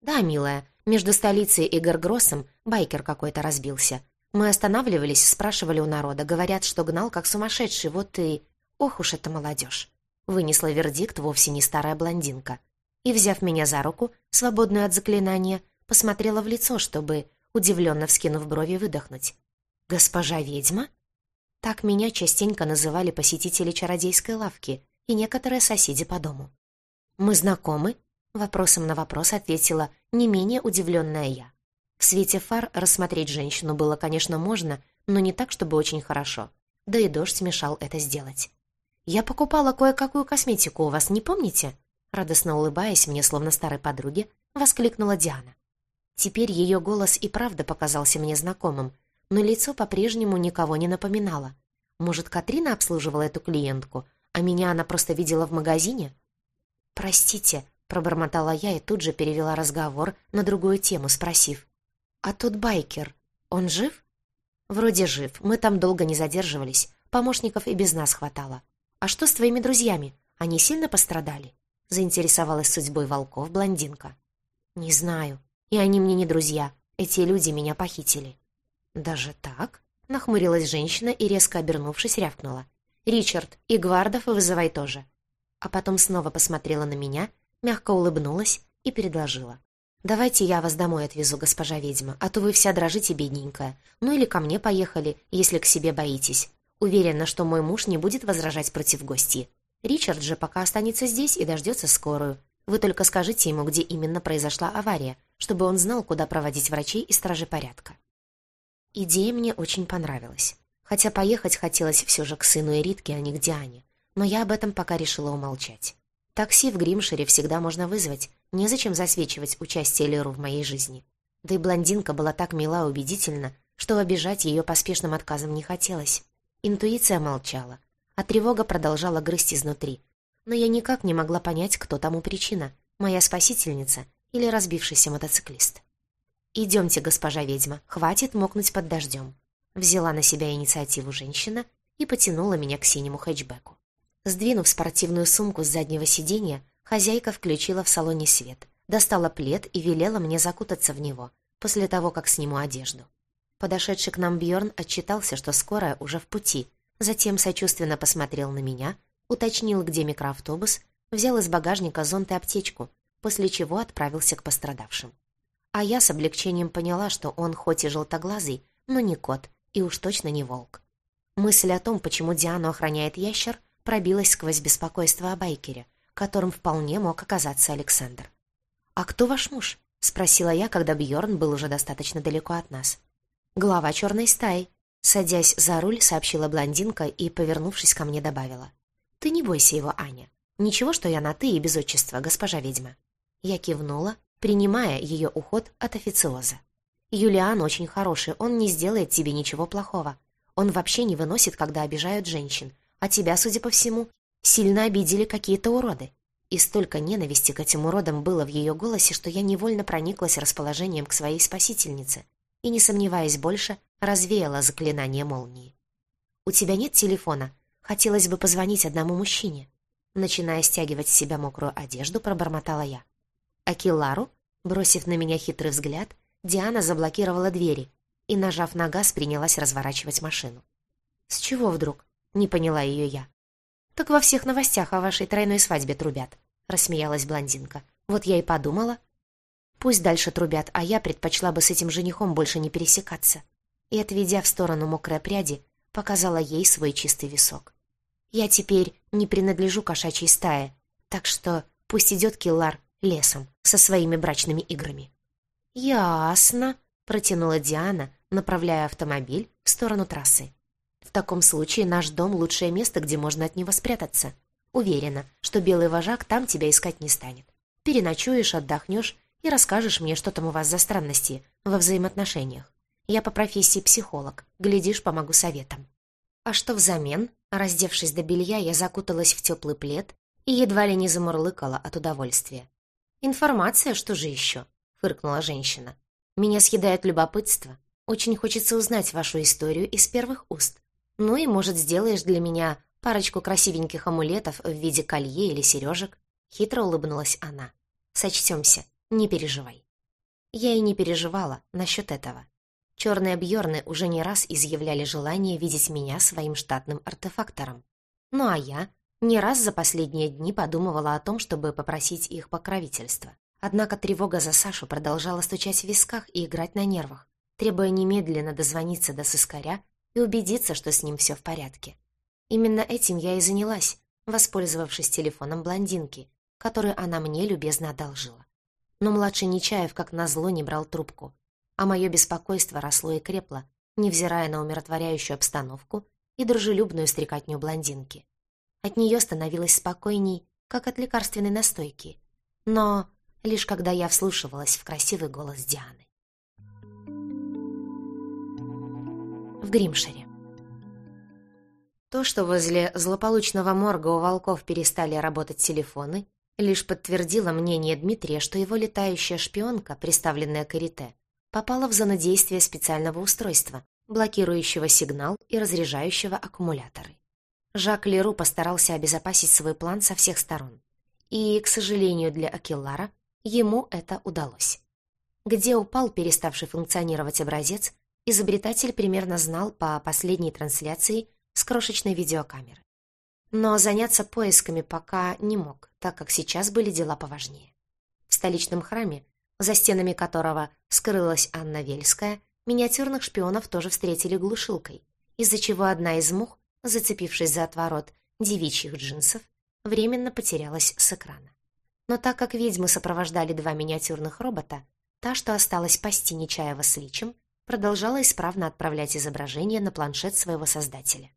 «Да, милая, между столицей и Гергроссом байкер какой-то разбился. Мы останавливались, спрашивали у народа, говорят, что гнал как сумасшедший, вот и... Ох уж эта молодежь!» Вынесла вердикт вовсе не старая блондинка. И, взяв меня за руку, свободную от заклинания, посмотрела в лицо, чтобы, удивленно вскинув брови, выдохнуть. «Госпожа ведьма?» Так меня частенько называли посетители чародейской лавки, и некоторые соседи по дому. «Мы знакомы?» — вопросом на вопрос ответила не менее удивленная я. В свете фар рассмотреть женщину было, конечно, можно, но не так, чтобы очень хорошо. Да и дождь мешал это сделать. «Я покупала кое-какую косметику у вас, не помните?» Радостно улыбаясь мне, словно старой подруге, воскликнула Диана. Теперь ее голос и правда показался мне знакомым, но лицо по-прежнему никого не напоминало. Может, Катрина обслуживала эту клиентку, а меня она просто видела в магазине? «Простите», — пробормотала я и тут же перевела разговор на другую тему, спросив. «А тот байкер, он жив?» «Вроде жив. Мы там долго не задерживались. Помощников и без нас хватало. А что с твоими друзьями? Они сильно пострадали?» Заинтересовалась судьбой волков блондинка. «Не знаю. И они мне не друзья. Эти люди меня похитили». «Даже так?» — нахмурилась женщина и, резко обернувшись, рявкнула. «Ричард, и Гвардов вызывай тоже». А потом снова посмотрела на меня, мягко улыбнулась и предложила. «Давайте я вас домой отвезу, госпожа ведьма, а то вы вся дрожите, бедненькая. Ну или ко мне поехали, если к себе боитесь. Уверена, что мой муж не будет возражать против гостей. Ричард же пока останется здесь и дождется скорую. Вы только скажите ему, где именно произошла авария, чтобы он знал, куда проводить врачей и стражи порядка». Идея мне очень понравилась хотя поехать хотелось все же к сыну Эритки, а не к Диане. Но я об этом пока решила умолчать. Такси в Гримшире всегда можно вызвать, незачем засвечивать участие Леру в моей жизни. Да и блондинка была так мила и убедительна, что обижать ее поспешным отказом не хотелось. Интуиция молчала, а тревога продолжала грызть изнутри. Но я никак не могла понять, кто тому причина, моя спасительница или разбившийся мотоциклист. «Идемте, госпожа ведьма, хватит мокнуть под дождем», Взяла на себя инициативу женщина и потянула меня к синему хэтчбеку. Сдвинув спортивную сумку с заднего сиденья, хозяйка включила в салоне свет, достала плед и велела мне закутаться в него, после того, как сниму одежду. Подошедший к нам Бьорн отчитался, что скорая уже в пути, затем сочувственно посмотрел на меня, уточнил, где микроавтобус, взял из багажника зонт и аптечку, после чего отправился к пострадавшим. А я с облегчением поняла, что он хоть и желтоглазый, но не кот и уж точно не волк. Мысль о том, почему Диану охраняет ящер, пробилась сквозь беспокойство о байкере, которым вполне мог оказаться Александр. «А кто ваш муж?» — спросила я, когда Бьорн был уже достаточно далеко от нас. «Глава черной стаи», — садясь за руль, сообщила блондинка и, повернувшись ко мне, добавила. «Ты не бойся его, Аня. Ничего, что я на «ты» и без отчества, госпожа ведьма». Я кивнула, принимая ее уход от официоза. «Юлиан очень хороший, он не сделает тебе ничего плохого. Он вообще не выносит, когда обижают женщин. А тебя, судя по всему, сильно обидели какие-то уроды». И столько ненависти к этим уродам было в ее голосе, что я невольно прониклась расположением к своей спасительнице и, не сомневаясь больше, развеяла заклинание молнии. «У тебя нет телефона? Хотелось бы позвонить одному мужчине». Начиная стягивать с себя мокрую одежду, пробормотала я. Акилару, бросив на меня хитрый взгляд, Диана заблокировала двери и, нажав на газ, принялась разворачивать машину. «С чего вдруг?» — не поняла ее я. «Так во всех новостях о вашей тройной свадьбе трубят», — рассмеялась блондинка. «Вот я и подумала». «Пусть дальше трубят, а я предпочла бы с этим женихом больше не пересекаться». И, отведя в сторону мокрой пряди, показала ей свой чистый висок. «Я теперь не принадлежу кошачьей стае, так что пусть идет Киллар лесом со своими брачными играми. «Ясно», — протянула Диана, направляя автомобиль в сторону трассы. «В таком случае наш дом — лучшее место, где можно от него спрятаться. Уверена, что белый вожак там тебя искать не станет. Переночуешь, отдохнешь и расскажешь мне, что там у вас за странности во взаимоотношениях. Я по профессии психолог, глядишь, помогу советом». А что взамен? Раздевшись до белья, я закуталась в теплый плед и едва ли не замурлыкала от удовольствия. «Информация, что же еще?» — фыркнула женщина. «Меня съедает любопытство. Очень хочется узнать вашу историю из первых уст. Ну и, может, сделаешь для меня парочку красивеньких амулетов в виде колье или сережек?» Хитро улыбнулась она. «Сочтемся, не переживай». Я и не переживала насчет этого. Черные Бьорны уже не раз изъявляли желание видеть меня своим штатным артефактором. Ну а я не раз за последние дни подумывала о том, чтобы попросить их покровительства. Однако тревога за Сашу продолжала стучать в висках и играть на нервах, требуя немедленно дозвониться до сыскаря и убедиться, что с ним все в порядке. Именно этим я и занялась, воспользовавшись телефоном блондинки, который она мне любезно одолжила. Но младший Нечаев как назло не брал трубку, а мое беспокойство росло и крепло, невзирая на умиротворяющую обстановку и дружелюбную стрекотню блондинки. От нее становилось спокойней, как от лекарственной настойки. Но лишь когда я вслушивалась в красивый голос Дианы. В Гримшире. То, что возле злополучного морга у волков перестали работать телефоны, лишь подтвердило мнение Дмитрия, что его летающая шпионка, приставленная к Эрите, попала в зону действия специального устройства, блокирующего сигнал и разряжающего аккумуляторы. Жак Леру постарался обезопасить свой план со всех сторон. И, к сожалению для Акеллара, ему это удалось. Где упал переставший функционировать образец, изобретатель примерно знал по последней трансляции с крошечной видеокамеры. Но заняться поисками пока не мог, так как сейчас были дела поважнее. В столичном храме, за стенами которого скрылась Анна Вельская, миниатюрных шпионов тоже встретили глушилкой, из-за чего одна из мух зацепившись за отворот девичьих джинсов, временно потерялась с экрана. Но так как ведьмы сопровождали два миниатюрных робота, та, что осталась пасти Нечаева с Личем, продолжала исправно отправлять изображение на планшет своего создателя.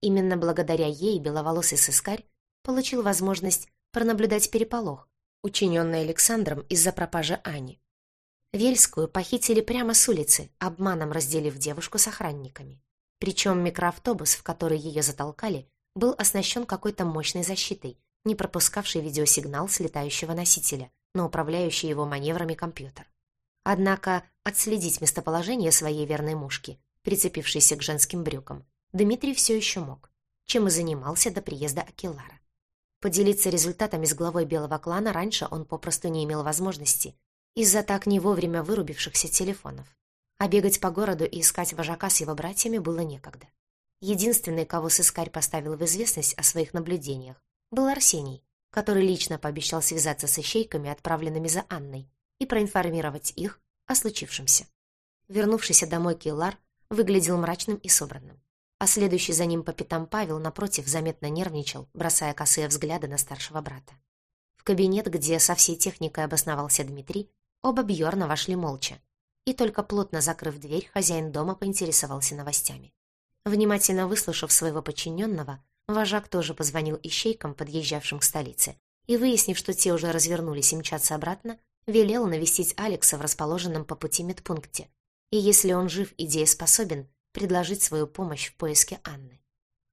Именно благодаря ей беловолосый сыскарь получил возможность пронаблюдать переполох, учиненный Александром из-за пропажи Ани. Вельскую похитили прямо с улицы, обманом разделив девушку с охранниками. Причем микроавтобус, в который ее затолкали, был оснащен какой-то мощной защитой, не пропускавшей видеосигнал с летающего носителя, но управляющий его маневрами компьютер. Однако отследить местоположение своей верной мушки, прицепившейся к женским брюкам, Дмитрий все еще мог, чем и занимался до приезда Акеллара. Поделиться результатами с главой белого клана раньше он попросту не имел возможности из-за так не вовремя вырубившихся телефонов а бегать по городу и искать вожака с его братьями было некогда. Единственный, кого сыскарь поставил в известность о своих наблюдениях, был Арсений, который лично пообещал связаться с ищейками, отправленными за Анной, и проинформировать их о случившемся. Вернувшийся домой Киллар выглядел мрачным и собранным, а следующий за ним по пятам Павел, напротив, заметно нервничал, бросая косые взгляды на старшего брата. В кабинет, где со всей техникой обосновался Дмитрий, оба Бьорна вошли молча, и только плотно закрыв дверь, хозяин дома поинтересовался новостями. Внимательно выслушав своего подчиненного, вожак тоже позвонил ищейкам, подъезжавшим к столице, и, выяснив, что те уже развернулись и мчатся обратно, велел навестить Алекса в расположенном по пути медпункте, и, если он жив и дееспособен, предложить свою помощь в поиске Анны.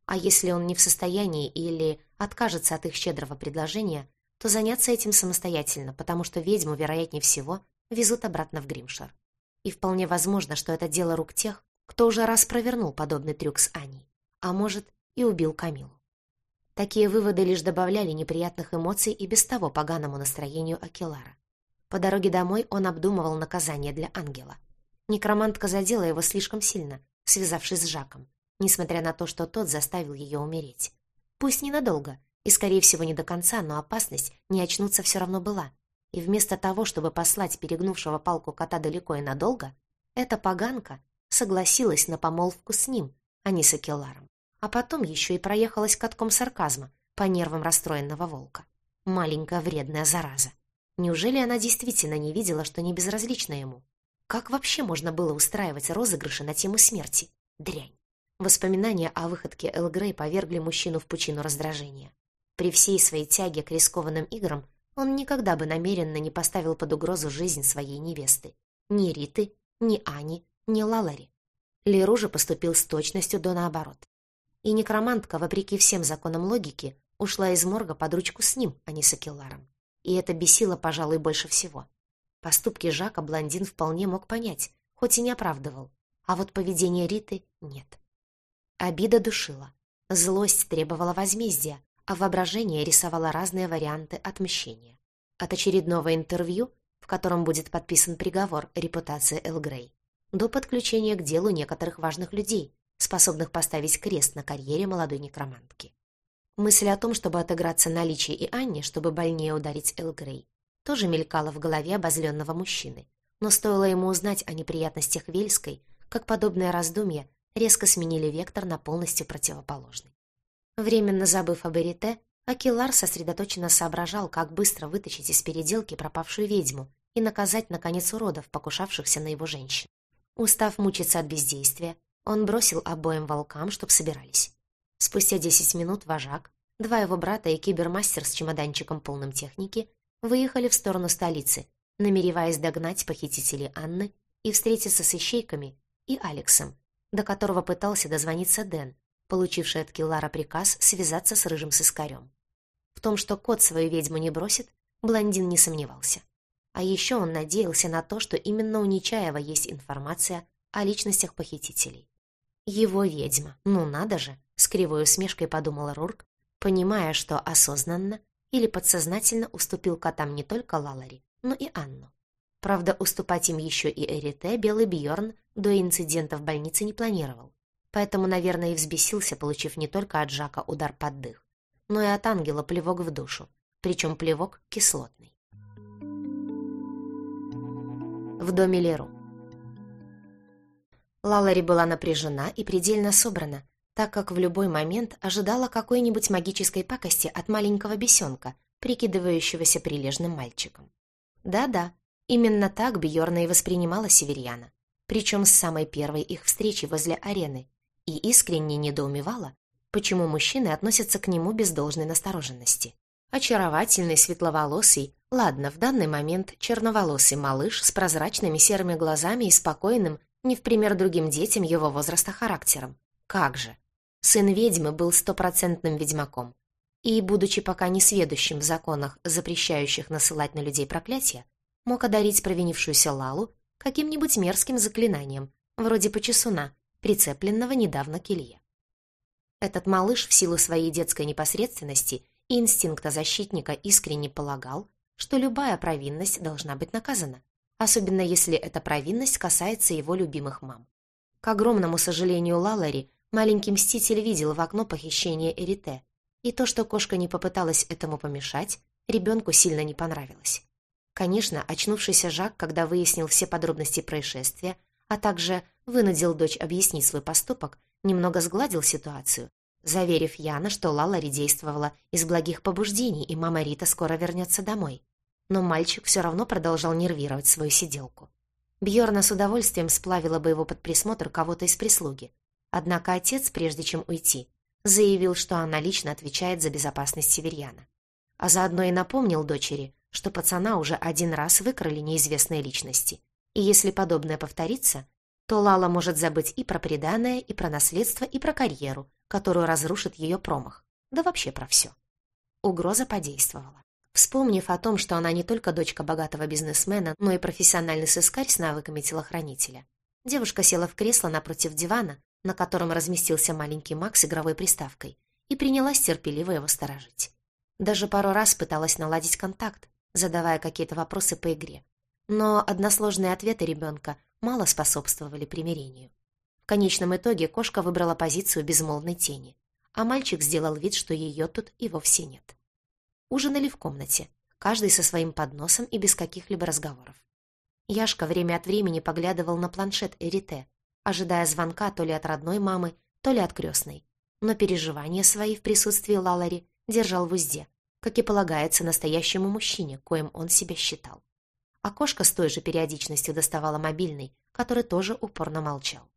А если он не в состоянии или откажется от их щедрого предложения, то заняться этим самостоятельно, потому что ведьму, вероятнее всего, везут обратно в Гримшир. И вполне возможно, что это дело рук тех, кто уже раз провернул подобный трюк с Аней, а может, и убил Камилу. Такие выводы лишь добавляли неприятных эмоций и без того поганому настроению Акелара. По дороге домой он обдумывал наказание для ангела. Некромантка задела его слишком сильно, связавшись с Жаком, несмотря на то, что тот заставил ее умереть. Пусть ненадолго, и, скорее всего, не до конца, но опасность не очнуться все равно была. И вместо того, чтобы послать перегнувшего палку кота далеко и надолго, эта поганка согласилась на помолвку с ним, а не с Акеларом. А потом еще и проехалась катком сарказма по нервам расстроенного волка. Маленькая вредная зараза. Неужели она действительно не видела, что не безразлична ему? Как вообще можно было устраивать розыгрыши на тему смерти? Дрянь. Воспоминания о выходке Эл Грей повергли мужчину в пучину раздражения. При всей своей тяге к рискованным играм он никогда бы намеренно не поставил под угрозу жизнь своей невесты. Ни Риты, ни Ани, ни Лалари. Леру же поступил с точностью до наоборот. И некромантка, вопреки всем законам логики, ушла из морга под ручку с ним, а не с Акелларом. И это бесило, пожалуй, больше всего. Поступки Жака блондин вполне мог понять, хоть и не оправдывал. А вот поведение Риты нет. Обида душила. Злость требовала возмездия, а воображение рисовало разные варианты отмщения. От очередного интервью, в котором будет подписан приговор репутации Эл Грей, до подключения к делу некоторых важных людей, способных поставить крест на карьере молодой некромантки. Мысль о том, чтобы отыграться на Личи и Анне, чтобы больнее ударить Эл Грей, тоже мелькала в голове обозленного мужчины. Но стоило ему узнать о неприятностях Вельской, как подобное раздумье резко сменили вектор на полностью противоположный. Временно забыв об Эрите, Акилар сосредоточенно соображал, как быстро вытащить из переделки пропавшую ведьму и наказать, наконец, уродов, покушавшихся на его женщин. Устав мучиться от бездействия, он бросил обоим волкам, чтоб собирались. Спустя десять минут вожак, два его брата и кибермастер с чемоданчиком полным техники выехали в сторону столицы, намереваясь догнать похитителей Анны и встретиться с ищейками и Алексом, до которого пытался дозвониться Дэн, получивший от Киллара приказ связаться с рыжим сыскарем. В том, что кот свою ведьму не бросит, блондин не сомневался. А еще он надеялся на то, что именно у Нечаева есть информация о личностях похитителей. Его ведьма, ну надо же, с кривой усмешкой подумала Рурк, понимая, что осознанно или подсознательно уступил котам не только Лалари, но и Анну. Правда, уступать им еще и Эрите Белый Бьорн до инцидента в больнице не планировал. Поэтому, наверное, и взбесился, получив не только от Жака удар под дых, но и от ангела плевок в душу, причем плевок кислотный. В доме Леру. Лалари была напряжена и предельно собрана, так как в любой момент ожидала какой-нибудь магической пакости от маленького бесенка, прикидывающегося прилежным мальчиком. Да-да, именно так Бьорна и воспринимала Северьяна, причем с самой первой их встречи возле арены, и искренне недоумевала, почему мужчины относятся к нему без должной настороженности. Очаровательный, светловолосый, ладно, в данный момент черноволосый малыш с прозрачными серыми глазами и спокойным, не в пример другим детям его возраста характером. Как же! Сын ведьмы был стопроцентным ведьмаком. И, будучи пока не сведущим в законах, запрещающих насылать на людей проклятия, мог одарить провинившуюся Лалу каким-нибудь мерзким заклинанием, вроде почесуна, прицепленного недавно к Илье. Этот малыш в силу своей детской непосредственности и инстинкта защитника искренне полагал, что любая провинность должна быть наказана, особенно если эта провинность касается его любимых мам. К огромному сожалению Лалари, Маленький мститель видел в окно похищение Эрите, и то, что кошка не попыталась этому помешать, ребенку сильно не понравилось. Конечно, очнувшийся Жак, когда выяснил все подробности происшествия, а также вынудил дочь объяснить свой поступок, немного сгладил ситуацию, заверив Яна, что Лалари действовала из благих побуждений, и мама Рита скоро вернется домой. Но мальчик все равно продолжал нервировать свою сиделку. Бьорна с удовольствием сплавила бы его под присмотр кого-то из прислуги. Однако отец, прежде чем уйти, заявил, что она лично отвечает за безопасность северьяна. А заодно и напомнил дочери, что пацана уже один раз выкрали неизвестные личности, и если подобное повторится, то Лала может забыть и про преданное, и про наследство, и про карьеру, которую разрушит ее промах, да вообще про все. Угроза подействовала. Вспомнив о том, что она не только дочка богатого бизнесмена, но и профессиональный сыскарь с навыками телохранителя, девушка села в кресло напротив дивана, на котором разместился маленький Макс с игровой приставкой, и принялась терпеливо его сторожить. Даже пару раз пыталась наладить контакт, задавая какие-то вопросы по игре, но односложные ответы ребенка мало способствовали примирению. В конечном итоге кошка выбрала позицию безмолвной тени, а мальчик сделал вид, что ее тут и вовсе нет. Ужинали в комнате, каждый со своим подносом и без каких-либо разговоров. Яшка время от времени поглядывал на планшет Эрите, ожидая звонка то ли от родной мамы, то ли от крестной, но переживания свои в присутствии Лалари держал в узде, как и полагается настоящему мужчине, коим он себя считал. Окошко с той же периодичностью доставала мобильный, который тоже упорно молчал.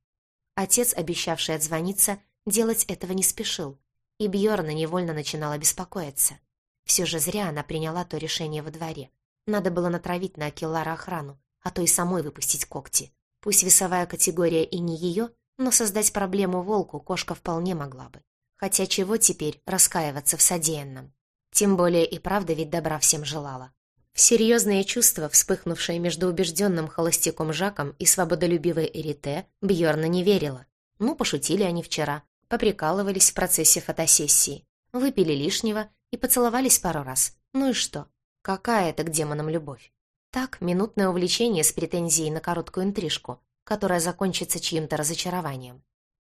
Отец, обещавший отзвониться, делать этого не спешил, и Бьорна невольно начинала беспокоиться. Все же зря она приняла то решение во дворе. Надо было натравить на Акеллара охрану, а то и самой выпустить когти. Пусть весовая категория и не ее, но создать проблему волку кошка вполне могла бы. Хотя чего теперь раскаиваться в содеянном? Тем более и правда ведь добра всем желала. Серьезные чувства, вспыхнувшие между убежденным холостяком Жаком и свободолюбивой Эрите, Бьорна не верила. Ну, пошутили они вчера, поприкалывались в процессе фотосессии, выпили лишнего и поцеловались пару раз. Ну и что? Какая это к демонам любовь? Так, минутное увлечение с претензией на короткую интрижку, которая закончится чьим-то разочарованием.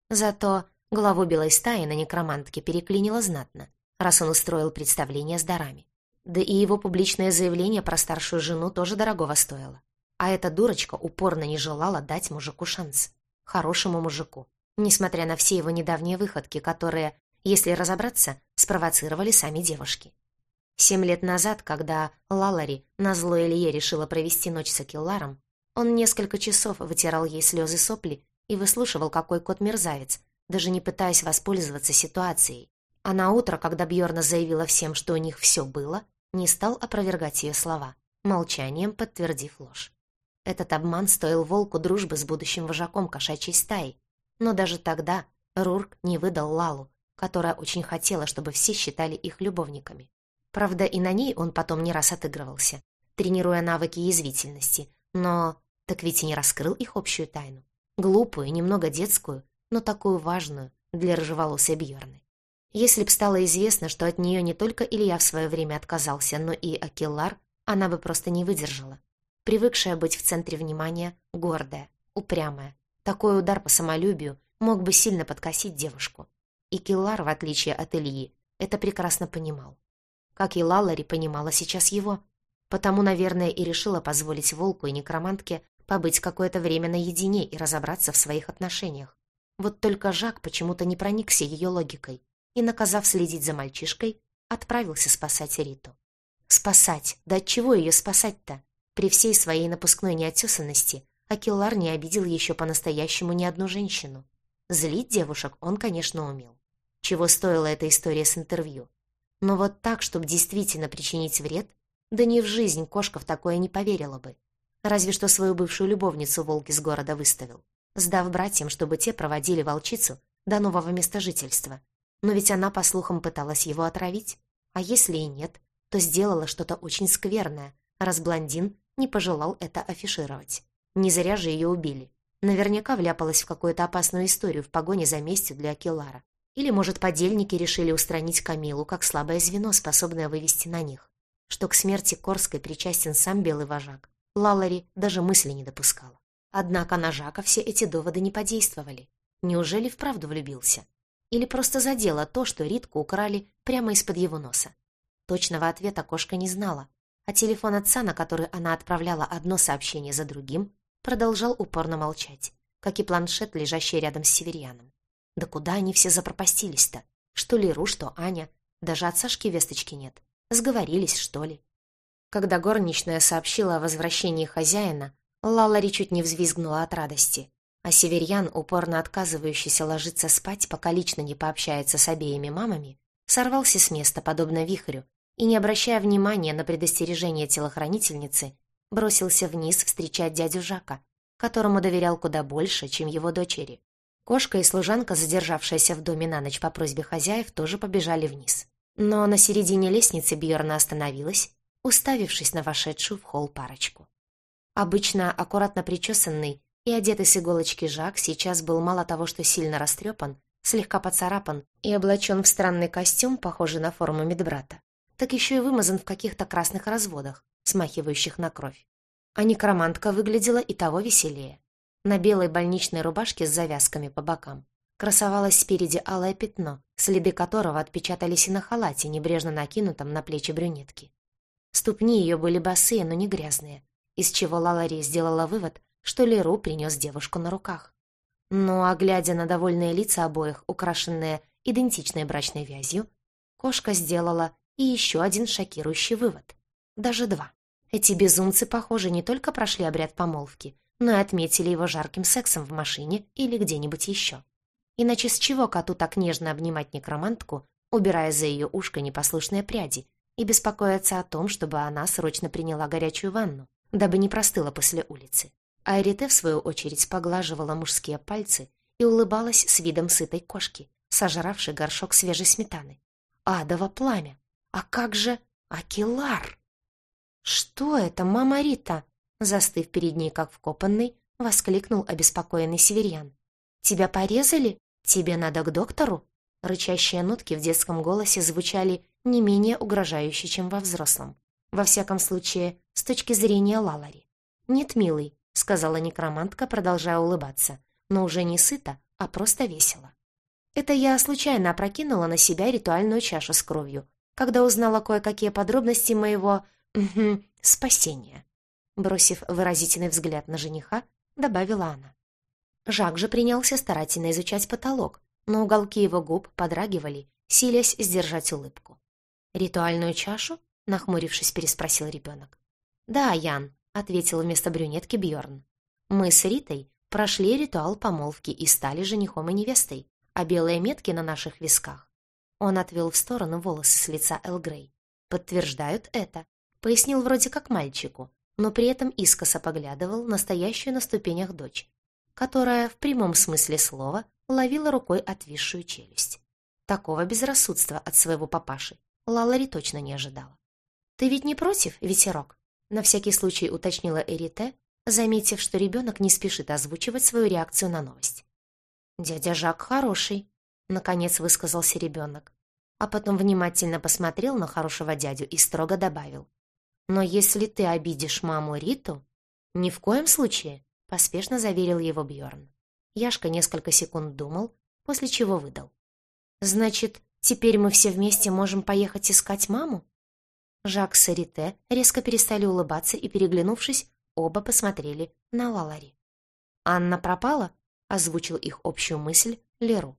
Зато главу белой стаи на некромантке переклинило знатно, раз он устроил представление с дарами. Да и его публичное заявление про старшую жену тоже дорогого стоило. А эта дурочка упорно не желала дать мужику шанс. Хорошему мужику. Несмотря на все его недавние выходки, которые, если разобраться, спровоцировали сами девушки. Семь лет назад, когда Лалари на зло Илье решила провести ночь с Акилларом, он несколько часов вытирал ей слезы сопли и выслушивал, какой кот-мерзавец, даже не пытаясь воспользоваться ситуацией, а на утро, когда Бьорна заявила всем, что у них все было, не стал опровергать ее слова, молчанием подтвердив ложь. Этот обман стоил волку дружбы с будущим вожаком кошачьей стаи, но даже тогда Рурк не выдал Лалу, которая очень хотела, чтобы все считали их любовниками. Правда, и на ней он потом не раз отыгрывался, тренируя навыки язвительности, но так ведь и не раскрыл их общую тайну. Глупую, немного детскую, но такую важную для рыжеволосой Бьерны. Если б стало известно, что от нее не только Илья в свое время отказался, но и Акеллар, она бы просто не выдержала. Привыкшая быть в центре внимания, гордая, упрямая. Такой удар по самолюбию мог бы сильно подкосить девушку. И Киллар, в отличие от Ильи, это прекрасно понимал. Как и Лалари понимала сейчас его. Потому, наверное, и решила позволить Волку и Некромантке побыть какое-то время наедине и разобраться в своих отношениях. Вот только Жак почему-то не проникся ее логикой и, наказав следить за мальчишкой, отправился спасать Риту. Спасать? Да от чего ее спасать-то? При всей своей напускной неотесанности Акиллар не обидел еще по-настоящему ни одну женщину. Злить девушек он, конечно, умел. Чего стоила эта история с интервью. Но вот так, чтобы действительно причинить вред, да ни в жизнь кошка в такое не поверила бы. Разве что свою бывшую любовницу волк из города выставил, сдав братьям, чтобы те проводили волчицу до нового места жительства, но ведь она, по слухам, пыталась его отравить. А если и нет, то сделала что-то очень скверное, раз блондин не пожелал это афишировать. Не зря же ее убили. Наверняка вляпалась в какую-то опасную историю в погоне за местью для Акелара. Или, может, подельники решили устранить Камилу как слабое звено, способное вывести на них. Что к смерти Корской причастен сам белый вожак. Лалари даже мысли не допускала. Однако на Жака все эти доводы не подействовали. Неужели вправду влюбился? Или просто задело то, что Ритку украли прямо из-под его носа? Точного ответа кошка не знала, а телефон отца, на который она отправляла одно сообщение за другим, продолжал упорно молчать, как и планшет, лежащий рядом с северяном. Да куда они все запропастились-то? Что Леру, что Аня. Даже от Сашки весточки нет. Сговорились, что ли? Когда горничная сообщила о возвращении хозяина, Лалари чуть не взвизгнула от радости, а Северьян, упорно отказывающийся ложиться спать, пока лично не пообщается с обеими мамами, сорвался с места, подобно вихрю, и, не обращая внимания на предостережение телохранительницы, бросился вниз встречать дядю Жака, которому доверял куда больше, чем его дочери. Кошка и служанка, задержавшаяся в доме на ночь по просьбе хозяев, тоже побежали вниз. Но на середине лестницы Бьорна остановилась, уставившись на вошедшую в холл парочку. Обычно аккуратно причесанный и одетый с иголочки Жак сейчас был мало того, что сильно растрепан, слегка поцарапан и облачен в странный костюм, похожий на форму медбрата, так еще и вымазан в каких-то красных разводах, смахивающих на кровь. А некромантка выглядела и того веселее. На белой больничной рубашке с завязками по бокам красовалось спереди алое пятно, следы которого отпечатались и на халате, небрежно накинутом на плечи брюнетки. Ступни ее были босые, но не грязные, из чего Лалари сделала вывод, что Леру принес девушку на руках. Но, а глядя на довольные лица обоих, украшенные идентичной брачной вязью, кошка сделала и еще один шокирующий вывод. Даже два. Эти безумцы, похоже, не только прошли обряд помолвки, но отметили его жарким сексом в машине или где-нибудь еще. Иначе с чего коту так нежно обнимать некромантку, убирая за ее ушко непослушные пряди, и беспокоиться о том, чтобы она срочно приняла горячую ванну, дабы не простыла после улицы. А Эрите, в свою очередь, поглаживала мужские пальцы и улыбалась с видом сытой кошки, сожравшей горшок свежей сметаны. Адово пламя! А как же Акилар? «Что это, мама Рита?» Застыв перед ней, как вкопанный, воскликнул обеспокоенный северян. «Тебя порезали? Тебе надо к доктору?» Рычащие нотки в детском голосе звучали не менее угрожающе, чем во взрослом. Во всяком случае, с точки зрения Лалари. «Нет, милый», — сказала некромантка, продолжая улыбаться, но уже не сыто, а просто весело. «Это я случайно опрокинула на себя ритуальную чашу с кровью, когда узнала кое-какие подробности моего... Спасения». Бросив выразительный взгляд на жениха, добавила она. Жак же принялся старательно изучать потолок, но уголки его губ подрагивали, силясь сдержать улыбку. «Ритуальную чашу?» — нахмурившись, переспросил ребенок. «Да, Ян», — ответил вместо брюнетки Бьорн. «Мы с Ритой прошли ритуал помолвки и стали женихом и невестой, а белые метки на наших висках». Он отвел в сторону волосы с лица Эл Грей. «Подтверждают это», — пояснил вроде как мальчику, но при этом искоса поглядывал на стоящую на ступенях дочь, которая в прямом смысле слова ловила рукой отвисшую челюсть. Такого безрассудства от своего папаши Лалари точно не ожидала. «Ты ведь не против, ветерок?» На всякий случай уточнила Эрите, заметив, что ребенок не спешит озвучивать свою реакцию на новость. «Дядя Жак хороший», — наконец высказался ребенок, а потом внимательно посмотрел на хорошего дядю и строго добавил. Но если ты обидишь маму Риту, ни в коем случае, поспешно заверил его Бьорн. Яшка несколько секунд думал, после чего выдал. Значит, теперь мы все вместе можем поехать искать маму? Жак с Рите резко перестали улыбаться и, переглянувшись, оба посмотрели на Лалари. «Анна пропала?» — озвучил их общую мысль Леру.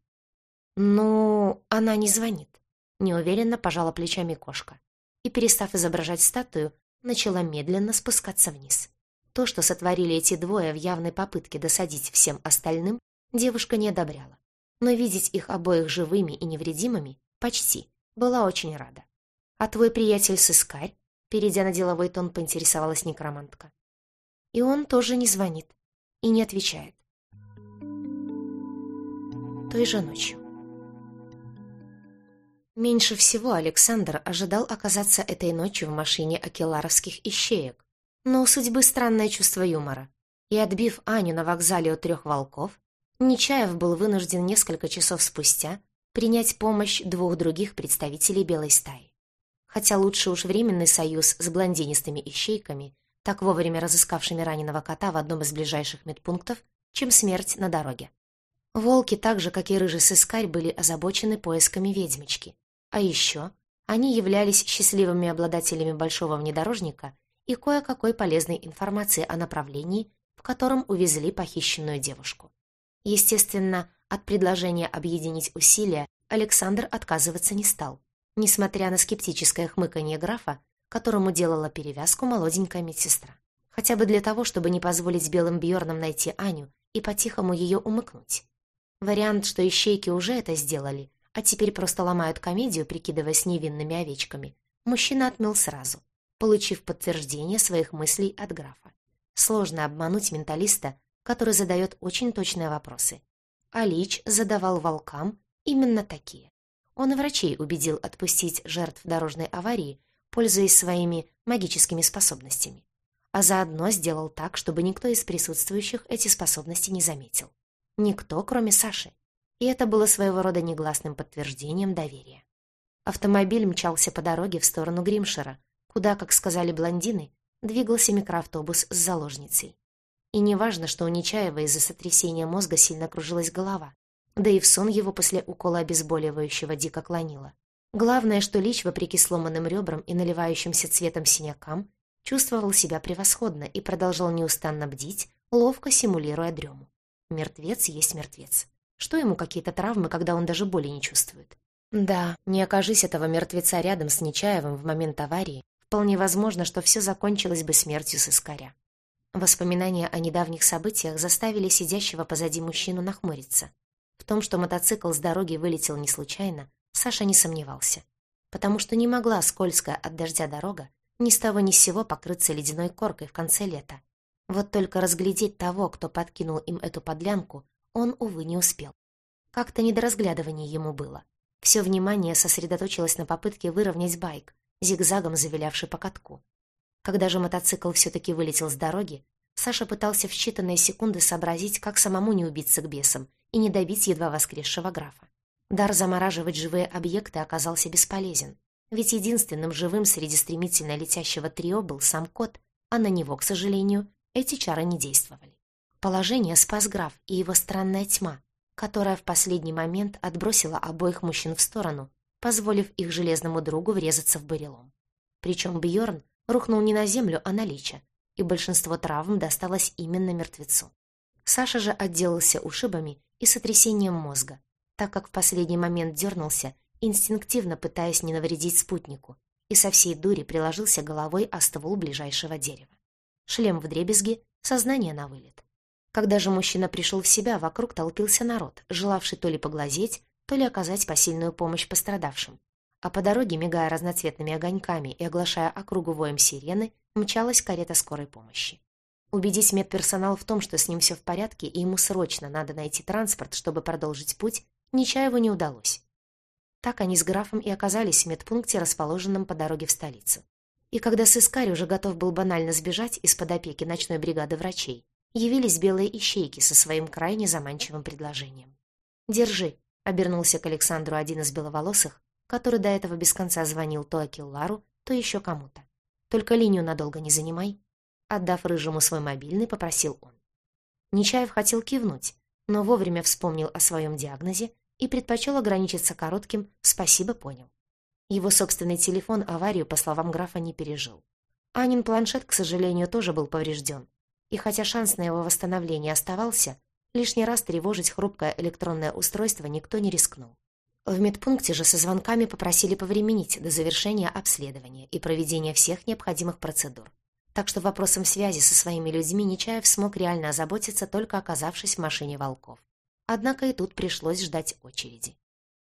«Ну, она не звонит», — неуверенно пожала плечами кошка. И, перестав изображать статую, начала медленно спускаться вниз. То, что сотворили эти двое в явной попытке досадить всем остальным, девушка не одобряла. Но видеть их обоих живыми и невредимыми почти была очень рада. «А твой приятель сыскарь?» Перейдя на деловой тон, поинтересовалась некромантка. И он тоже не звонит и не отвечает. Той же ночью. Меньше всего Александр ожидал оказаться этой ночью в машине акеларовских ищеек. Но у судьбы странное чувство юмора. И отбив Аню на вокзале у трех волков, Нечаев был вынужден несколько часов спустя принять помощь двух других представителей белой стаи. Хотя лучше уж временный союз с блондинистыми ищейками, так вовремя разыскавшими раненого кота в одном из ближайших медпунктов, чем смерть на дороге. Волки, так же, как и рыжий сыскарь, были озабочены поисками ведьмочки. А еще они являлись счастливыми обладателями большого внедорожника и кое-какой полезной информации о направлении, в котором увезли похищенную девушку. Естественно, от предложения объединить усилия Александр отказываться не стал, несмотря на скептическое хмыканье графа, которому делала перевязку молоденькая медсестра. Хотя бы для того, чтобы не позволить белым Бьорнам найти Аню и по-тихому ее умыкнуть. Вариант, что ищейки уже это сделали, а теперь просто ломают комедию, прикидываясь невинными овечками, мужчина отмел сразу, получив подтверждение своих мыслей от графа. Сложно обмануть менталиста, который задает очень точные вопросы. А Лич задавал волкам именно такие. Он врачей убедил отпустить жертв дорожной аварии, пользуясь своими магическими способностями. А заодно сделал так, чтобы никто из присутствующих эти способности не заметил. Никто, кроме Саши. И это было своего рода негласным подтверждением доверия. Автомобиль мчался по дороге в сторону Гримшера, куда, как сказали блондины, двигался микроавтобус с заложницей. И неважно, что у Нечаева из-за сотрясения мозга сильно кружилась голова, да и в сон его после укола обезболивающего дико клонило. Главное, что Лич, вопреки сломанным ребрам и наливающимся цветом синякам, чувствовал себя превосходно и продолжал неустанно бдить, ловко симулируя дрему. Мертвец есть мертвец. Что ему какие-то травмы, когда он даже боли не чувствует? Да, не окажись этого мертвеца рядом с Нечаевым в момент аварии, вполне возможно, что все закончилось бы смертью сыскаря. Воспоминания о недавних событиях заставили сидящего позади мужчину нахмуриться. В том, что мотоцикл с дороги вылетел не случайно, Саша не сомневался. Потому что не могла скользкая от дождя дорога ни с того ни с сего покрыться ледяной коркой в конце лета, вот только разглядеть того, кто подкинул им эту подлянку, он, увы, не успел. Как-то не до разглядывания ему было. Все внимание сосредоточилось на попытке выровнять байк, зигзагом завилявший по катку. Когда же мотоцикл все-таки вылетел с дороги, Саша пытался в считанные секунды сообразить, как самому не убиться к бесам и не добить едва воскресшего графа. Дар замораживать живые объекты оказался бесполезен, ведь единственным живым среди стремительно летящего трио был сам кот, а на него, к сожалению, эти чары не действовали. Положение спас граф и его странная тьма, которая в последний момент отбросила обоих мужчин в сторону, позволив их железному другу врезаться в барелом. Причем Бьорн рухнул не на землю, а на лича, и большинство травм досталось именно мертвецу. Саша же отделался ушибами и сотрясением мозга, так как в последний момент дернулся, инстинктивно пытаясь не навредить спутнику, и со всей дури приложился головой о ствол ближайшего дерева шлем в дребезги, сознание на вылет. Когда же мужчина пришел в себя, вокруг толпился народ, желавший то ли поглазеть, то ли оказать посильную помощь пострадавшим. А по дороге, мигая разноцветными огоньками и оглашая округу воем сирены, мчалась карета скорой помощи. Убедить медперсонал в том, что с ним все в порядке и ему срочно надо найти транспорт, чтобы продолжить путь, Нечаеву не удалось. Так они с графом и оказались в медпункте, расположенном по дороге в столицу. И когда сыскарь уже готов был банально сбежать из-под опеки ночной бригады врачей, явились белые ищейки со своим крайне заманчивым предложением. «Держи», — обернулся к Александру один из беловолосых, который до этого без конца звонил то Акиллару, то еще кому-то. «Только линию надолго не занимай». Отдав рыжему свой мобильный, попросил он. Нечаев хотел кивнуть, но вовремя вспомнил о своем диагнозе и предпочел ограничиться коротким «спасибо, понял». Его собственный телефон аварию, по словам графа, не пережил. Анин планшет, к сожалению, тоже был поврежден. И хотя шанс на его восстановление оставался, лишний раз тревожить хрупкое электронное устройство никто не рискнул. В медпункте же со звонками попросили повременить до завершения обследования и проведения всех необходимых процедур. Так что вопросом связи со своими людьми Нечаев смог реально озаботиться, только оказавшись в машине волков. Однако и тут пришлось ждать очереди.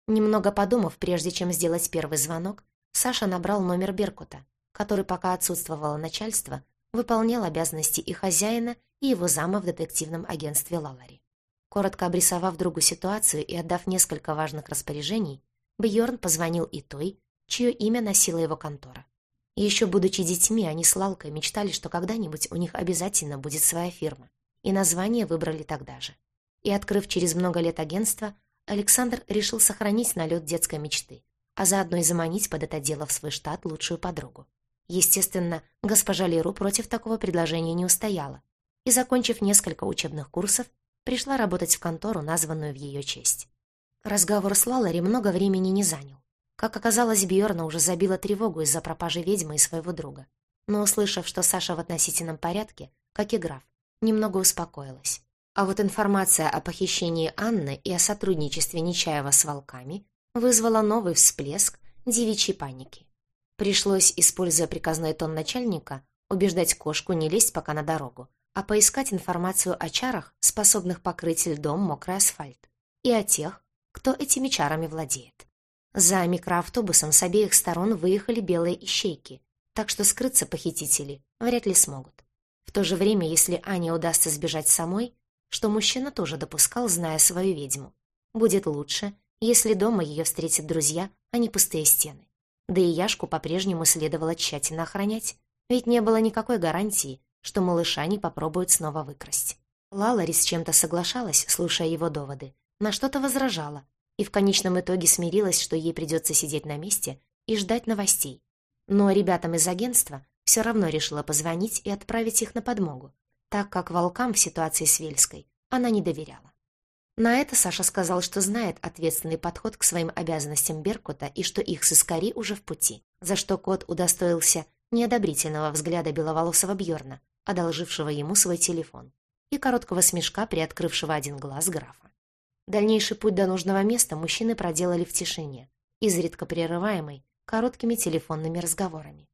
Немного подумав, прежде чем сделать первый звонок, Саша набрал номер Беркута, который, пока отсутствовало начальство, выполнял обязанности и хозяина, и его зама в детективном агентстве Лалари. Коротко обрисовав другу ситуацию и отдав несколько важных распоряжений, Бьорн позвонил и той, чье имя носила его контора. Еще будучи детьми, они с Лалкой мечтали, что когда-нибудь у них обязательно будет своя фирма, и название выбрали тогда же. И, открыв через много лет агентство, Александр решил сохранить налет детской мечты, а заодно и заманить под это дело в свой штат лучшую подругу. Естественно, госпожа Леру против такого предложения не устояла, и, закончив несколько учебных курсов, пришла работать в контору, названную в ее честь. Разговор с Лалари много времени не занял. Как оказалось, Бьорна уже забила тревогу из-за пропажи ведьмы и своего друга. Но, услышав, что Саша в относительном порядке, как и граф, немного успокоилась. А вот информация о похищении Анны и о сотрудничестве Нечаева с волками вызвала новый всплеск девичьей паники. Пришлось, используя приказной тон начальника, убеждать кошку не лезть пока на дорогу, а поискать информацию о чарах, способных покрыть льдом мокрый асфальт, и о тех, кто этими чарами владеет. За микроавтобусом с обеих сторон выехали белые ищейки, так что скрыться похитители вряд ли смогут. В то же время, если Ане удастся сбежать самой, что мужчина тоже допускал, зная свою ведьму, будет лучше, если дома ее встретят друзья, а не пустые стены. Да и Яшку по-прежнему следовало тщательно охранять, ведь не было никакой гарантии, что малыша не попробуют снова выкрасть. Лалари с чем-то соглашалась, слушая его доводы, на что-то возражала, и в конечном итоге смирилась, что ей придется сидеть на месте и ждать новостей. Но ребятам из агентства все равно решила позвонить и отправить их на подмогу, так как волкам в ситуации с Вельской она не доверяла. На это Саша сказал, что знает ответственный подход к своим обязанностям Беркута и что их сыскари уже в пути, за что кот удостоился неодобрительного взгляда беловолосого Бьорна, одолжившего ему свой телефон, и короткого смешка, приоткрывшего один глаз графа. Дальнейший путь до нужного места мужчины проделали в тишине, изредка прерываемой короткими телефонными разговорами.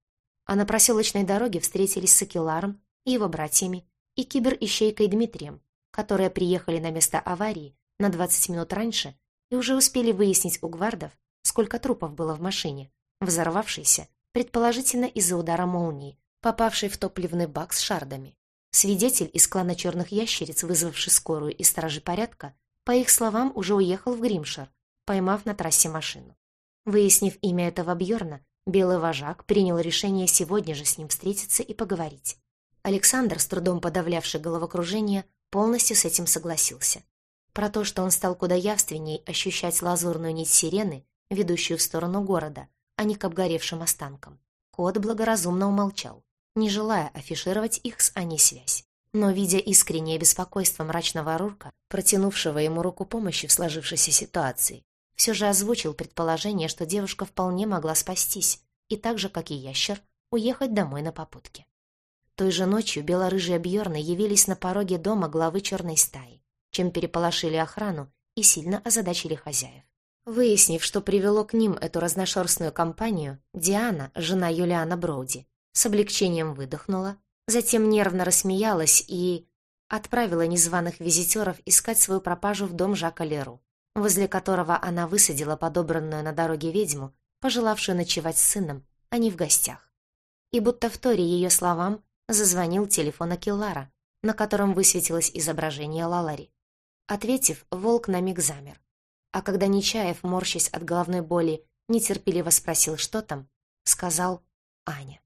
А на проселочной дороге встретились с Акеларом, его братьями и кибер-ищейкой Дмитрием, которые приехали на место аварии на 20 минут раньше и уже успели выяснить у гвардов, сколько трупов было в машине, взорвавшейся, предположительно из-за удара молнии, попавшей в топливный бак с шардами. Свидетель из клана черных ящериц, вызвавший скорую и стражи порядка, по их словам, уже уехал в Гримшир, поймав на трассе машину. Выяснив имя этого Бьорна, белый вожак принял решение сегодня же с ним встретиться и поговорить. Александр, с трудом подавлявший головокружение, полностью с этим согласился. Про то, что он стал куда явственней ощущать лазурную нить сирены, ведущую в сторону города, а не к обгоревшим останкам, кот благоразумно умолчал, не желая афишировать их с Аней связь. Но, видя искреннее беспокойство мрачного Рурка, протянувшего ему руку помощи в сложившейся ситуации, все же озвучил предположение, что девушка вполне могла спастись и так же, как и ящер, уехать домой на попутке. Той же ночью белорыжие Бьорны явились на пороге дома главы черной стаи, чем переполошили охрану и сильно озадачили хозяев. Выяснив, что привело к ним эту разношерстную компанию, Диана, жена Юлиана Броуди, с облегчением выдохнула, затем нервно рассмеялась и отправила незваных визитеров искать свою пропажу в дом Жака Леру, возле которого она высадила подобранную на дороге ведьму, пожелавшую ночевать с сыном, а не в гостях. И будто в торе ее словам зазвонил телефон Акиллара, на котором высветилось изображение Лалари. Ответив, волк на миг замер. А когда Нечаев, морщась от головной боли, нетерпеливо спросил, что там, сказал «Аня».